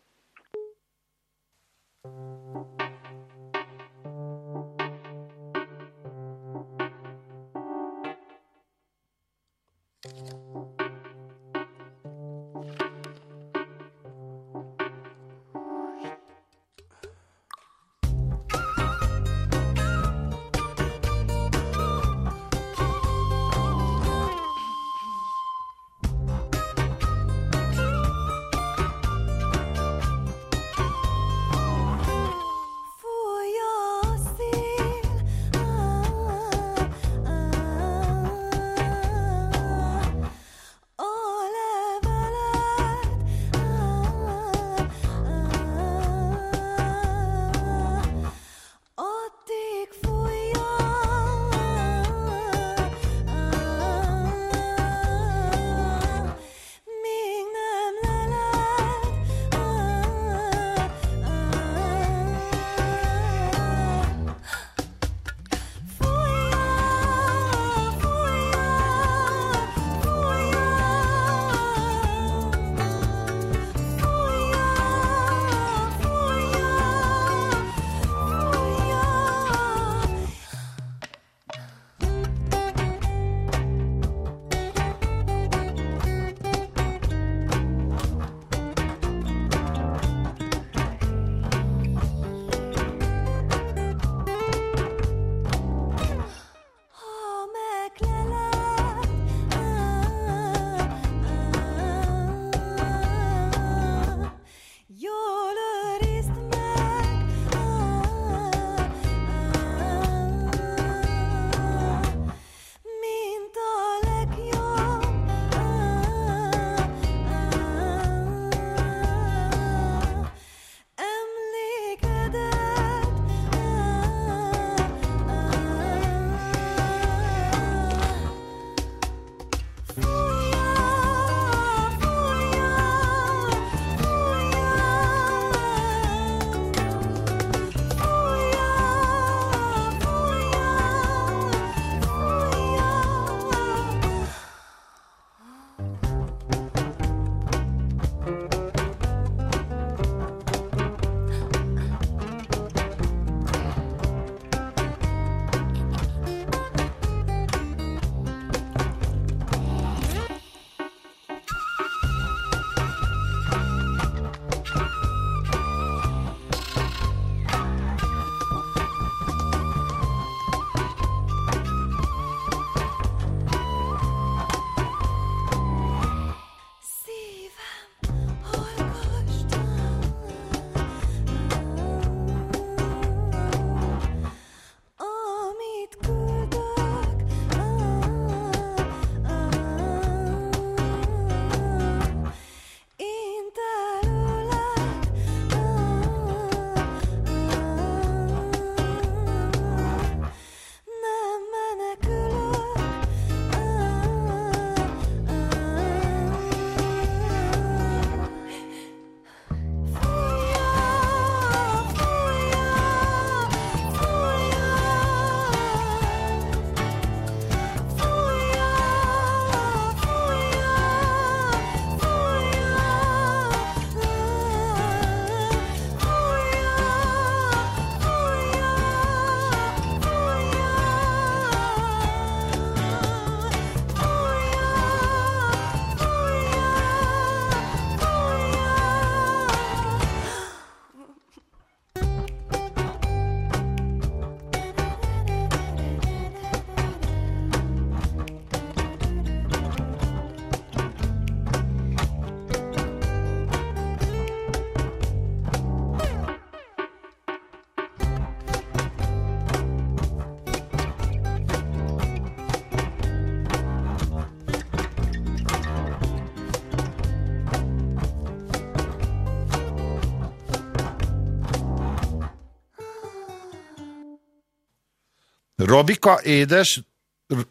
Robika, édes,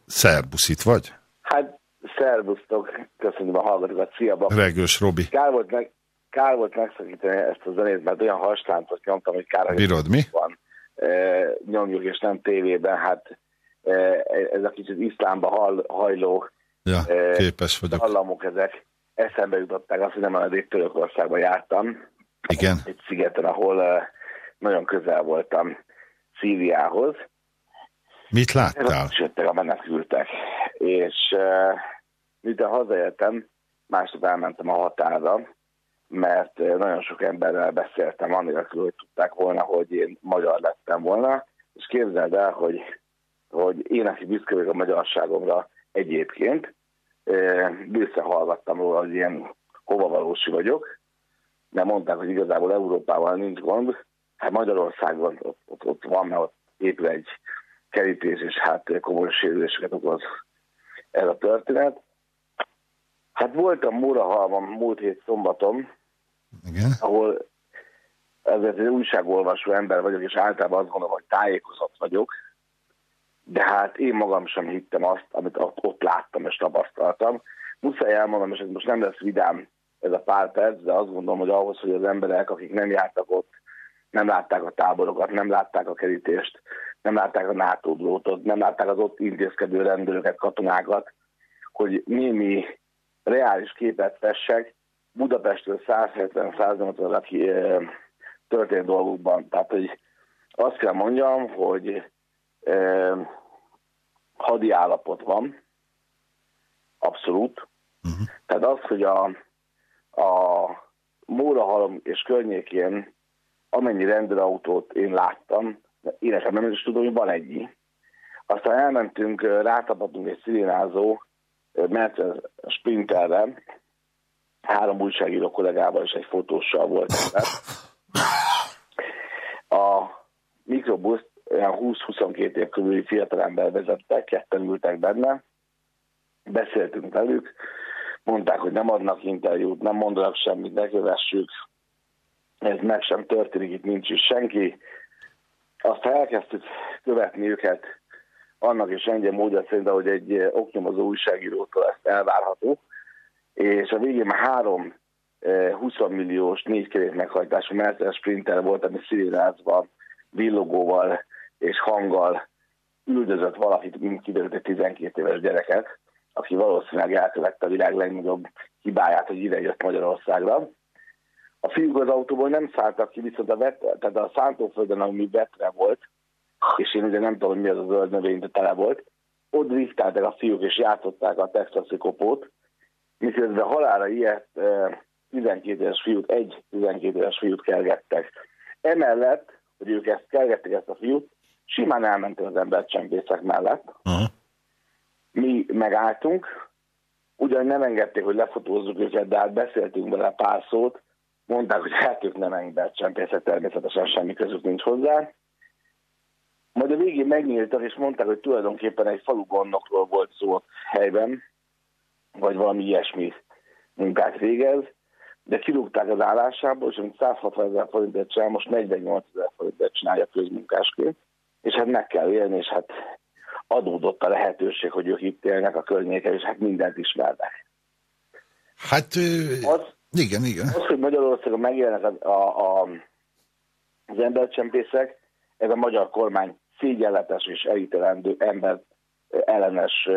szerbusz itt vagy? Hát, szervusztok, köszönöm a hallgatókat, szia, bak. Regős Robi. Kár volt, meg, kár volt megszakítani ezt a zenét, mert olyan hasláncot nyomtam, hogy kár, Bírod, mi? van. E, nyomjuk, és nem tévében, hát e, ez a kicsit iszlámba hall, hajló Ja, e, képes vagyok. hallamok ezek eszembe jutották azt, hogy nem a Törökországban jártam. Igen. Egy szigeten, ahol nagyon közel voltam Szíriához. Mit láttál? És jöttek a menekültek. És uh, miután hazaértem, másnap elmentem a határa, mert uh, nagyon sok emberrel beszéltem, anélkül, hogy tudták volna, hogy én magyar lettem volna, és képzeld el, hogy, hogy én, aki büszke vagyok a magyarságomra egyébként, uh, bősze hallgattam róla, hogy ilyen hovavalósi vagyok, mert mondták, hogy igazából Európával nincs gond, hát Magyarországon ott, ott, ott van, mert ott épül egy kerítés, és hát komoly sérüléseket okoz ez a történet. Hát voltam Mórahalman múlt hét szombaton, Igen. ahol ezért egy újságolvasó ember vagyok, és általában azt gondolom, hogy tájékozott vagyok, de hát én magam sem hittem azt, amit ott láttam és tapasztaltam. Muszáj elmondom, és ez most nem lesz vidám ez a pár perc, de azt gondolom, hogy ahhoz, hogy az emberek, akik nem jártak ott, nem látták a táborokat, nem látták a kerítést, nem látták a NATO drótot, nem látták az ott intézkedő rendőröket, katonákat, hogy némi reális képet fessek Budapestről 170-180 történt dolgokban. Tehát, hogy azt kell mondjam, hogy eh, hadi állapot van, abszolút. Uh-huh. Tehát az, hogy a, a Mórahalom és környékén amennyi rendőrautót én láttam, életem nem is tudom, hogy van egy. Aztán elmentünk, rátapadtunk egy szirénázó Mercedes Sprinterre, három újságíró kollégával és egy fotóssal volt. A mikrobuszt olyan 20-22 év körüli fiatalember vezette, ketten ültek benne, beszéltünk velük, mondták, hogy nem adnak interjút, nem mondanak semmit, ne kövessük, ez meg sem történik, itt nincs is senki. Aztán elkezdtük követni őket, annak is ennyi módja szerint, hogy egy oknyomozó újságírótól ezt elvárható, és a végén már három 20 milliós négykerék meghajtású Mercedes Sprinter volt, ami szirénázva, villogóval és hanggal üldözött valakit, mint kiderült egy 12 éves gyereket, aki valószínűleg elkövette a világ legnagyobb hibáját, hogy ide jött Magyarországra. A fiúk az autóból nem szálltak ki, viszont a, vet, tehát a szántóföldön, ami vetre volt, és én ugye nem tudom, mi az a zöld növény, de tele volt, ott driftáltak a fiúk, és játszották a texasi kopót, miközben halára ilyet 12 éves fiút, egy 12 éves fiút kergettek. Emellett, hogy ők ezt kergettek ezt a fiút, simán elmentek az embercsempészek mellett. Uh-huh. Mi megálltunk, ugyan nem engedték, hogy lefotózzuk őket, de hát beszéltünk vele pár szót, mondták, hogy hát ők nem embercsempészek, természetesen semmi közük nincs hozzá. Majd a végén megnyíltak, és mondták, hogy tulajdonképpen egy falu gondokról volt szó ott helyben, vagy valami ilyesmi munkát végez, de kirúgták az állásából, és amit 160 ezer forintért csinál, most 48 ezer forintért csinálja közmunkásként, és hát meg kell élni, és hát adódott a lehetőség, hogy ők itt élnek a környéken, és hát mindent ismernek. Hát, az, igen, igen. Az, hogy Magyarországon megjelennek a, a, a, az embercsempészek, ez a magyar kormány szégyenletes és elítelendő ember ellenes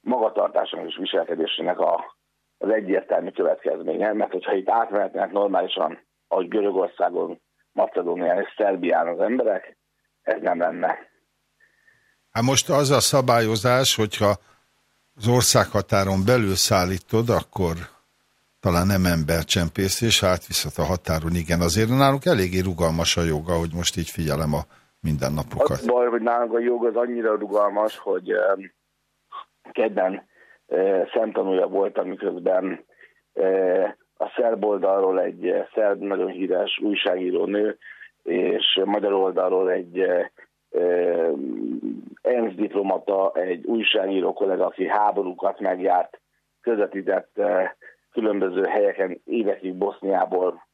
magatartásának és viselkedésének a, az egyértelmű következménye, mert hogyha itt átmehetnek normálisan, ahogy Görögországon, Macedónián és Szerbián az emberek, ez nem lenne. Hát most az a szabályozás, hogyha az országhatáron belül szállítod, akkor talán nem embercsempészés, átviszed a határon, igen. Azért nálunk eléggé rugalmas a joga, hogy most így figyelem a mindennapokat. Az baj, hogy nálunk a jog az annyira rugalmas, hogy um, kedden uh, szemtanúja voltam, miközben uh, a szerb oldalról egy szerb nagyon híres újságíró nő, és magyar oldalról egy uh, ENSZ diplomata, egy újságíró kollega, aki háborúkat megjárt, közvetített uh, különböző helyeken évekig Boszniából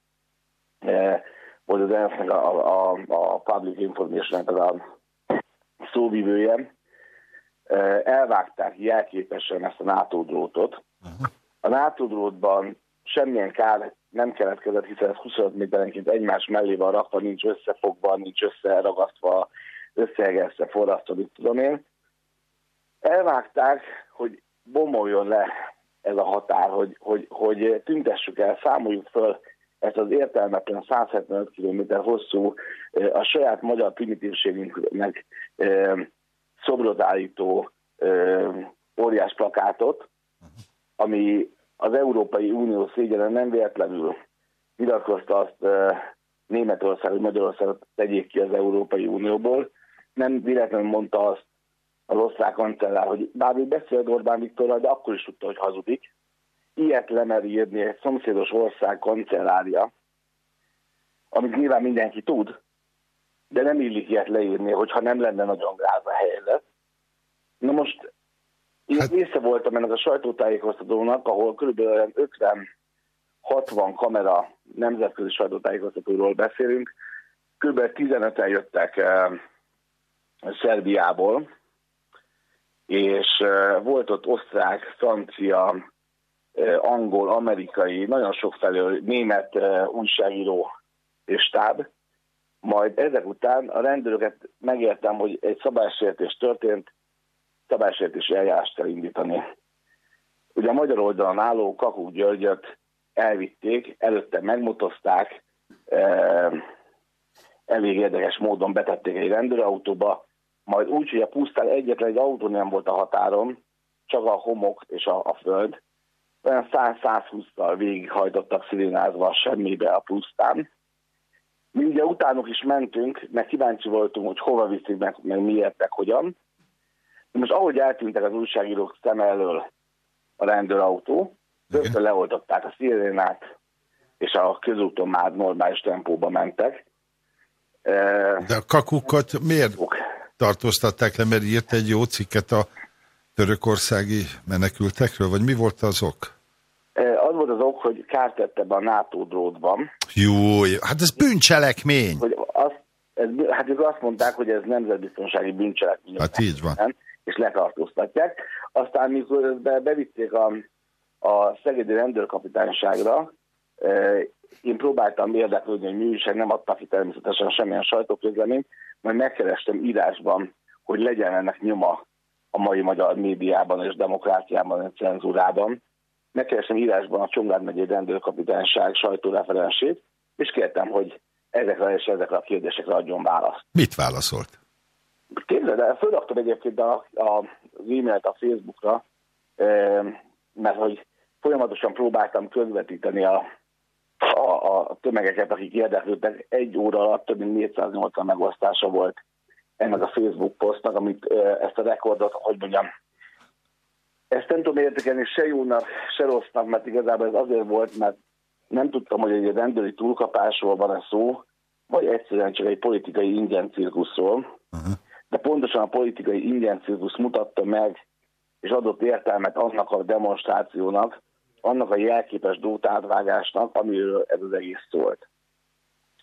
uh, volt az ENSZ-nek a, a, a Public information a szóvivője, elvágták jelképesen ezt a NATO drótot. A NATO drótban semmilyen kár nem keletkezett, hiszen ez 25 méterenként egymás mellé van rakva, nincs összefogva, nincs összeragasztva, összeegesztve, forrasztva, mit tudom én. Elvágták, hogy bomoljon le ez a határ, hogy, hogy, hogy tüntessük el, számoljuk föl ezt az értelmetlen 175 km hosszú, a saját magyar primitívségünknek szobrot állító óriás plakátot, ami az Európai Unió szégyene nem véletlenül nyilatkozta azt Németország, hogy Magyarországot tegyék ki az Európai Unióból. Nem véletlenül mondta azt az osztrák kancellár, hogy bár még beszélt Orbán Viktorral, de akkor is tudta, hogy hazudik. Ilyet lemeri írni egy szomszédos ország kancellárja, amit nyilván mindenki tud, de nem illik ilyet leírni, hogyha nem lenne nagyon gáz a helyzet. Na most én hát... része voltam ennek a sajtótájékoztatónak, ahol kb. 50-60 kamera nemzetközi sajtótájékoztatóról beszélünk. Kb. 15-en jöttek eh, Szerbiából, és volt ott osztrák, francia, angol, amerikai, nagyon sok felől német újságíró és stáb. Majd ezek után a rendőröket megértem, hogy egy szabálysértés történt, szabálysértési eljárást kell indítani. Ugye a magyar oldalon álló Kakuk Györgyöt elvitték, előtte megmotozták, elég érdekes módon betették egy rendőrautóba, majd úgy, hogy a pusztán egyetlen egy autó nem volt a határon, csak a homok és a, a föld, olyan 100-120-tal végighajtottak szirénázva semmibe a pusztán. Mi ugye utánuk is mentünk, mert kíváncsi voltunk, hogy hova viszik meg, meg miért, meg hogyan. Most ahogy eltűntek az újságírók szem elől a rendőrautó, rögtön leoltották a szirénát, és a közúton már normális tempóba mentek. De a kakukat miért tartóztatták le, mert írt egy jó cikket a törökországi menekültekről, vagy mi volt az ok? Az volt az ok, hogy kárt tette be a NATO drótban. Jó, hát ez bűncselekmény. Hogy azt, ez, hát ők azt mondták, hogy ez nemzetbiztonsági bűncselekmény. Hát így van és letartóztatják. Aztán, mikor be, bevitték a, a Szegedi rendőrkapitányságra, én próbáltam érdeklődni, hogy mi újság nem adta ki természetesen semmilyen sajtóközleményt, majd megkerestem írásban, hogy legyen ennek nyoma a mai magyar médiában és demokráciában, és cenzúrában. Megkerestem írásban a Csongrád megyei rendőrkapitányság sajtóreferensét, és kértem, hogy ezekre és ezekre a kérdésekre adjon választ. Mit válaszolt? Képzeld el, fölraktam egyébként a, a, az e-mailt a Facebookra, e, mert hogy folyamatosan próbáltam közvetíteni a, a, a tömegeket, akik érdeklődtek. Egy óra alatt több mint 480 megosztása volt ennek a Facebook posztnak, amit ezt a rekordot, hogy mondjam, ezt nem tudom értékelni se jónak, se rossznak, mert igazából ez azért volt, mert nem tudtam, hogy egy rendőri túlkapásról van-e szó, vagy egyszerűen csak egy politikai ingyen cirkuszról. Uh -huh de pontosan a politikai ingyencirkusz mutatta meg, és adott értelmet annak a demonstrációnak, annak a jelképes dótátvágásnak, amiről ez az egész szólt.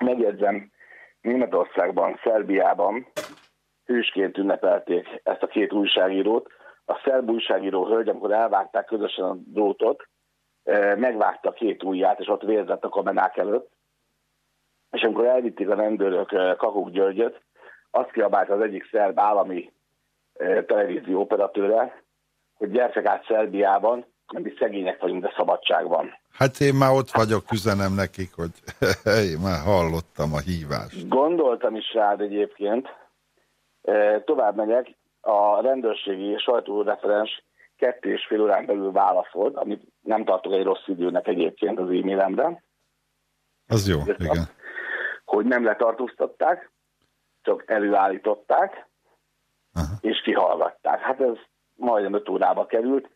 Megjegyzem, Németországban, Szerbiában hősként ünnepelték ezt a két újságírót. A szerb újságíró hölgy, amikor elvágták közösen a drótot, eh, megvágta két ujját, és ott vérzett a kamerák előtt. És amikor elvitték a rendőrök eh, Kakuk Györgyöt, azt kiabált az egyik szerb állami e, televízió operatőre, hogy gyertek át Szerbiában, mert mi szegények vagyunk, de szabadság van. Hát én már ott vagyok, üzenem nekik, hogy *laughs* én már hallottam a hívást. Gondoltam is rád egyébként. E, tovább megyek, a rendőrségi sajtóreferens kettő és fél órán belül válaszolt, amit nem tartok egy rossz időnek egyébként az e-mailemre. Az jó, igen. Hogy nem letartóztatták, csak előállították, Aha. és kihallgatták. Hát ez majdnem 5 órába került,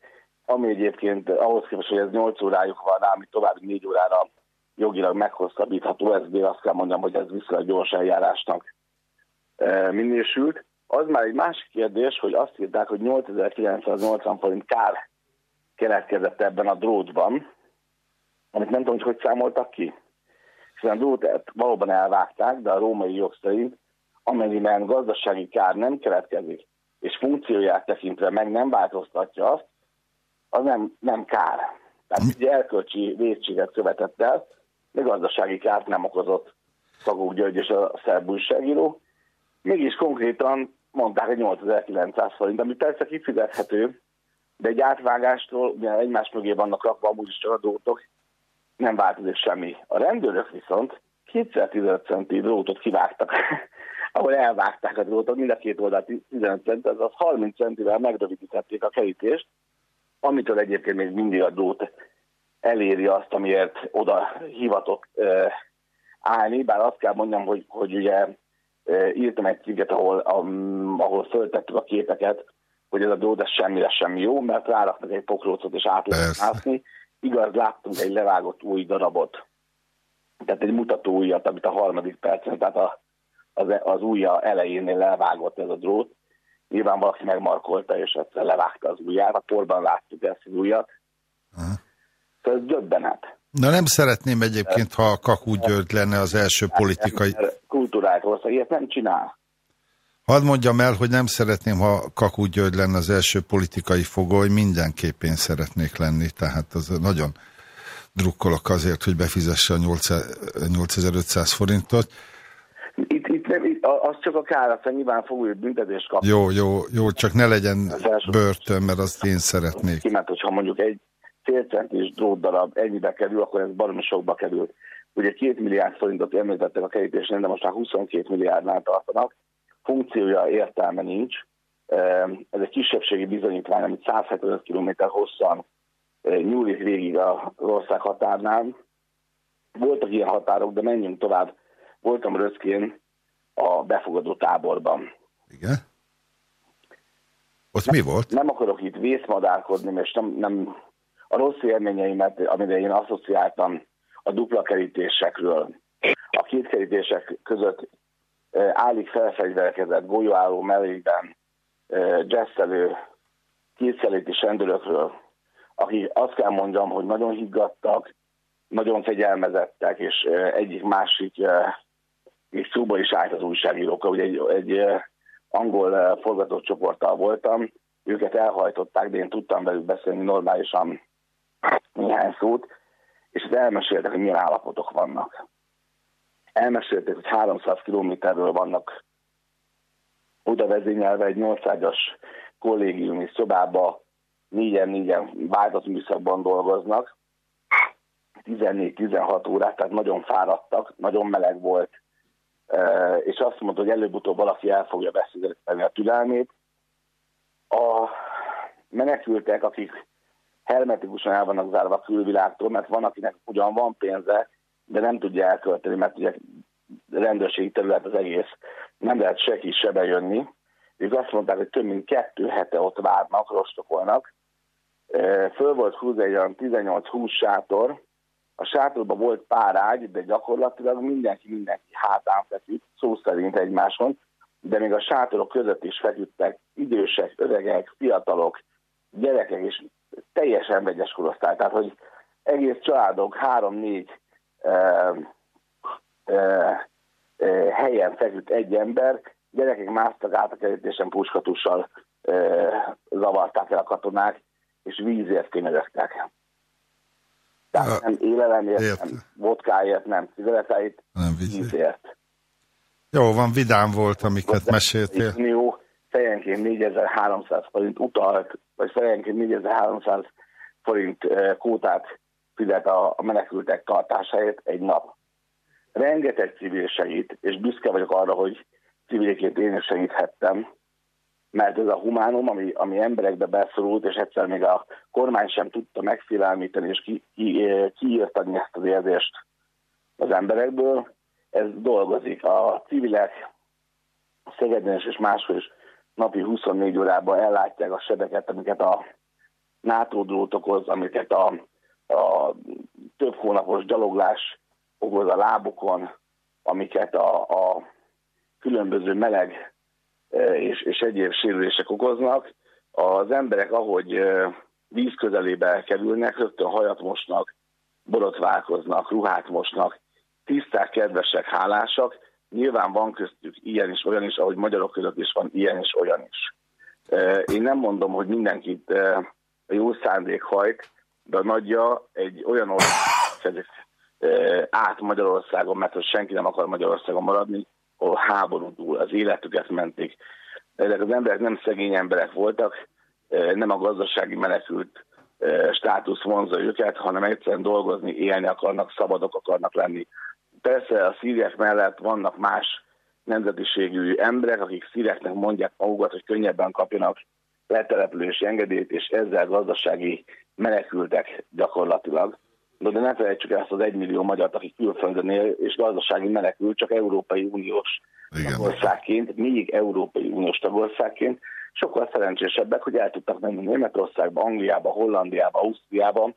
ami egyébként ahhoz képest, hogy ez 8 órájuk van ami további 4 órára jogilag meghosszabbítható, ez még azt kell mondjam, hogy ez viszonylag gyors eljárásnak e, minősült. Az már egy másik kérdés, hogy azt írták, hogy 8980 forint kár keletkezett ebben a drótban, amit nem tudom, hogy hogy számoltak ki. Hiszen a drótet valóban elvágták, de a római jog szerint amennyiben gazdasági kár nem keletkezik, és funkcióját tekintve meg nem változtatja azt, az nem, nem kár. Tehát ugye elkölcsi védséget követett el, de gazdasági kárt nem okozott Szagók György és a szerb újságíró. Mégis konkrétan mondták, hogy 8900 forint, ami persze kifizethető, de egy átvágástól, ugye egymás mögé vannak rakva amúgy is csak a drótok, nem változik semmi. A rendőrök viszont 215 centi drótot kivágtak, *laughs* ahol elvágták a drótot, mind a két oldalt 15 cent, az 30 centivel megrövidítették a kerítést, amitől egyébként még mindig a drót eléri azt, amiért oda hivatott e, állni, bár azt kell mondjam, hogy, hogy ugye e, írtam egy cikket, ahol, ahol föltettük a képeket, hogy ez a drót ez semmire sem jó, mert ráraknak egy pokrócot és át lehet mászni. Igaz, láttunk egy levágott új darabot, tehát egy mutató újat, amit a harmadik percen, tehát a, az, az újja elejénél levágott ez a drót. Nyilván valaki megmarkolta, és egyszer levágta az ujját. A porban láttuk ezt az ujjat. Aha. Szóval ez döbbenet. Na nem szeretném egyébként, ha a Kakú György lenne az első politikai... Kultúrált ország, ilyet nem csinál. Hadd mondjam el, hogy nem szeretném, ha Kakú György lenne az első politikai fogoly, mindenképp én szeretnék lenni, tehát az nagyon drukkolok azért, hogy befizesse a 8500 forintot. Itt, itt, nem, itt az csak a kár, aztán nyilván fogja büntetést kapni. Jó, jó, jó, csak ne legyen börtön, mert azt én szeretnék. Mert hogyha mondjuk egy félcentis drótdarab ennyibe kerül, akkor ez baromi sokba kerül. Ugye két milliárd forintot említettek a kerítésnél, de most már 22 milliárdnál tartanak. Funkciója értelme nincs. Ez egy kisebbségi bizonyítvány, amit 175 km hosszan nyúlik végig az ország határnál. Voltak ilyen határok, de menjünk tovább. Voltam Röszkén a befogadó táborban. Igen? Ott mi volt? Nem akarok itt vészmadárkodni, és nem, nem a rossz élményeimet, amire én asszociáltam a dupla kerítésekről. A két kerítések között állik felfegyverkezett golyóálló mellékben jazztelő kétszeléti rendőrökről, akik azt kell mondjam, hogy nagyon higgadtak, nagyon fegyelmezettek, és egyik másik és szóba is állt az újságírókkal. Ugye egy, egy angol forgatócsoporttal voltam, őket elhajtották, de én tudtam velük beszélni normálisan néhány szót, és elmeséltek, hogy milyen állapotok vannak. Elmesélték, hogy 300 kilométerről vannak oda vezényelve egy 800-as kollégiumi szobába, négyen-négyen váltott műszakban dolgoznak, 14-16 órát, tehát nagyon fáradtak, nagyon meleg volt, és azt mondta, hogy előbb-utóbb valaki el fogja beszélni a türelmét. A menekültek, akik hermetikusan el vannak zárva a külvilágtól, mert van, akinek ugyan van pénze, de nem tudja elkölteni, mert ugye rendőrségi terület az egész, nem lehet senki se bejönni. Ők azt mondták, hogy több mint kettő hete ott várnak, rostokolnak. Föl volt húzva egy olyan 18-20 sátor, a sátorban volt pár ágy, de gyakorlatilag mindenki mindenki hátán feküdt, szó szerint egymáson, de még a sátorok között is feküdtek idősek, öregek, fiatalok, gyerekek, és teljesen vegyes korosztály. Tehát, hogy egész családok három-négy helyen feküdt egy ember, gyerekek másztak át a kerítésen puskatussal zavarták el a katonák, és vízért könyörögtek. Tehát nem élelemért, Ért. nem vodkáért, nem cigarettáit, nem vízért. Jó, van, vidám volt, amiket Ott meséltél. Jó, fejenként 4300 forint utalt, vagy fejenként 4300 forint kótát fizet a menekültek tartásáért egy nap. Rengeteg civil segít, és büszke vagyok arra, hogy civilként én is segíthettem, mert ez a humánum, ami, ami emberekbe beszorult, és egyszer még a kormány sem tudta megfélelmíteni, és ki, ki, eh, ezt az érzést az emberekből, ez dolgozik. A civilek Szegeden és máshol is napi 24 órában ellátják a sebeket, amiket a NATO drót okoz, amiket a, a több hónapos gyaloglás okoz a lábukon, amiket a, a különböző meleg és, és egyéb sérülések okoznak. Az emberek, ahogy e, víz közelébe kerülnek, rögtön hajat mosnak, borotválkoznak, ruhát mosnak, tiszták, kedvesek, hálásak, Nyilván van köztük ilyen is, olyan is, ahogy magyarok között is van ilyen is, olyan is. Én nem mondom, hogy mindenkit a jó szándék hajt, de a nagyja egy olyan ország át Magyarországon, mert hogy senki nem akar Magyarországon maradni, ahol háború túl, az életüket mentik. Ezek az emberek nem szegény emberek voltak, nem a gazdasági menekült státusz vonza őket, hanem egyszerűen dolgozni, élni akarnak, szabadok akarnak lenni. Persze a szíriek mellett vannak más nemzetiségű emberek, akik szíreknek mondják magukat, hogy könnyebben kapjanak letelepülési engedélyt, és ezzel gazdasági menekültek gyakorlatilag. De, de ne felejtsük ezt az egymillió magyar, aki külföldön él, és gazdasági menekült, csak Európai Uniós Igen. tagországként, még Európai Uniós tagországként, sokkal szerencsésebbek, hogy el tudtak menni Németországba, Angliába, Hollandiába, Ausztriába,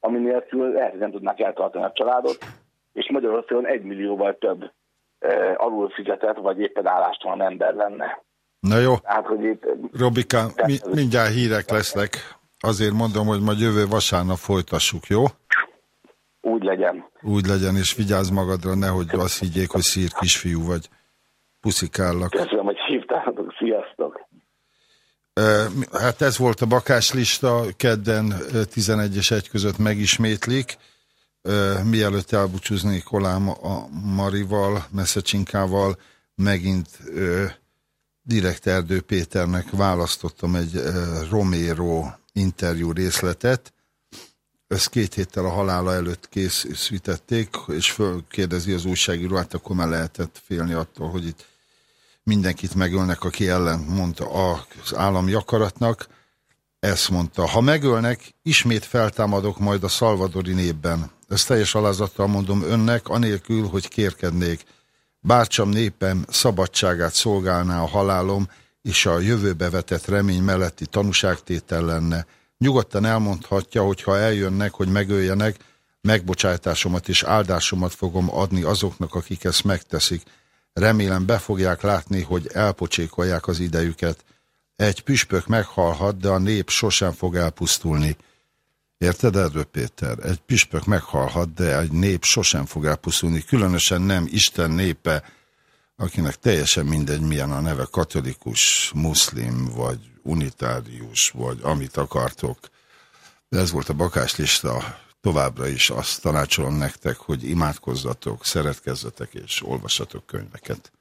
ami nélkül lehet, hogy nem tudnak eltartani a családot, és Magyarországon egy millióval több e, alul fizetett, vagy éppen állástalan ember lenne. Na jó, hát, hogy itt, Robika, mi, mindjárt hírek lesznek. Azért mondom, hogy majd jövő vasárnap folytassuk, jó? Úgy legyen. Úgy legyen, és vigyázz magadra, nehogy azt higgyék, hogy szír kisfiú vagy. Puszikállak. Köszönöm, hogy hívtátok. Sziasztok. Hát ez volt a bakáslista, kedden 11 és 1 között megismétlik. Mielőtt elbúcsúznék Olám a Marival, Messzecsinkával, megint direkt Erdő Péternek választottam egy Romero interjú részletet. Ezt két héttel a halála előtt készítették, és fölkérdezi az újságíró, hát akkor már lehetett félni attól, hogy itt mindenkit megölnek, aki ellen mondta az állami akaratnak. Ezt mondta, ha megölnek, ismét feltámadok majd a szalvadori népben. Ezt teljes alázattal mondom önnek, anélkül, hogy kérkednék. Bárcsam népem szabadságát szolgálná a halálom, és a jövőbe vetett remény melletti tanúságtétel lenne. Nyugodtan elmondhatja, hogy ha eljönnek, hogy megöljenek, megbocsátásomat és áldásomat fogom adni azoknak, akik ezt megteszik. Remélem be fogják látni, hogy elpocsékolják az idejüket. Egy püspök meghalhat, de a nép sosem fog elpusztulni. Érted, Erdő Péter? Egy püspök meghalhat, de egy nép sosem fog elpusztulni. Különösen nem Isten népe, akinek teljesen mindegy, milyen a neve, katolikus, muszlim, vagy unitárius, vagy amit akartok. De ez volt a bakáslista. Továbbra is azt tanácsolom nektek, hogy imádkozzatok, szeretkezzetek és olvassatok könyveket.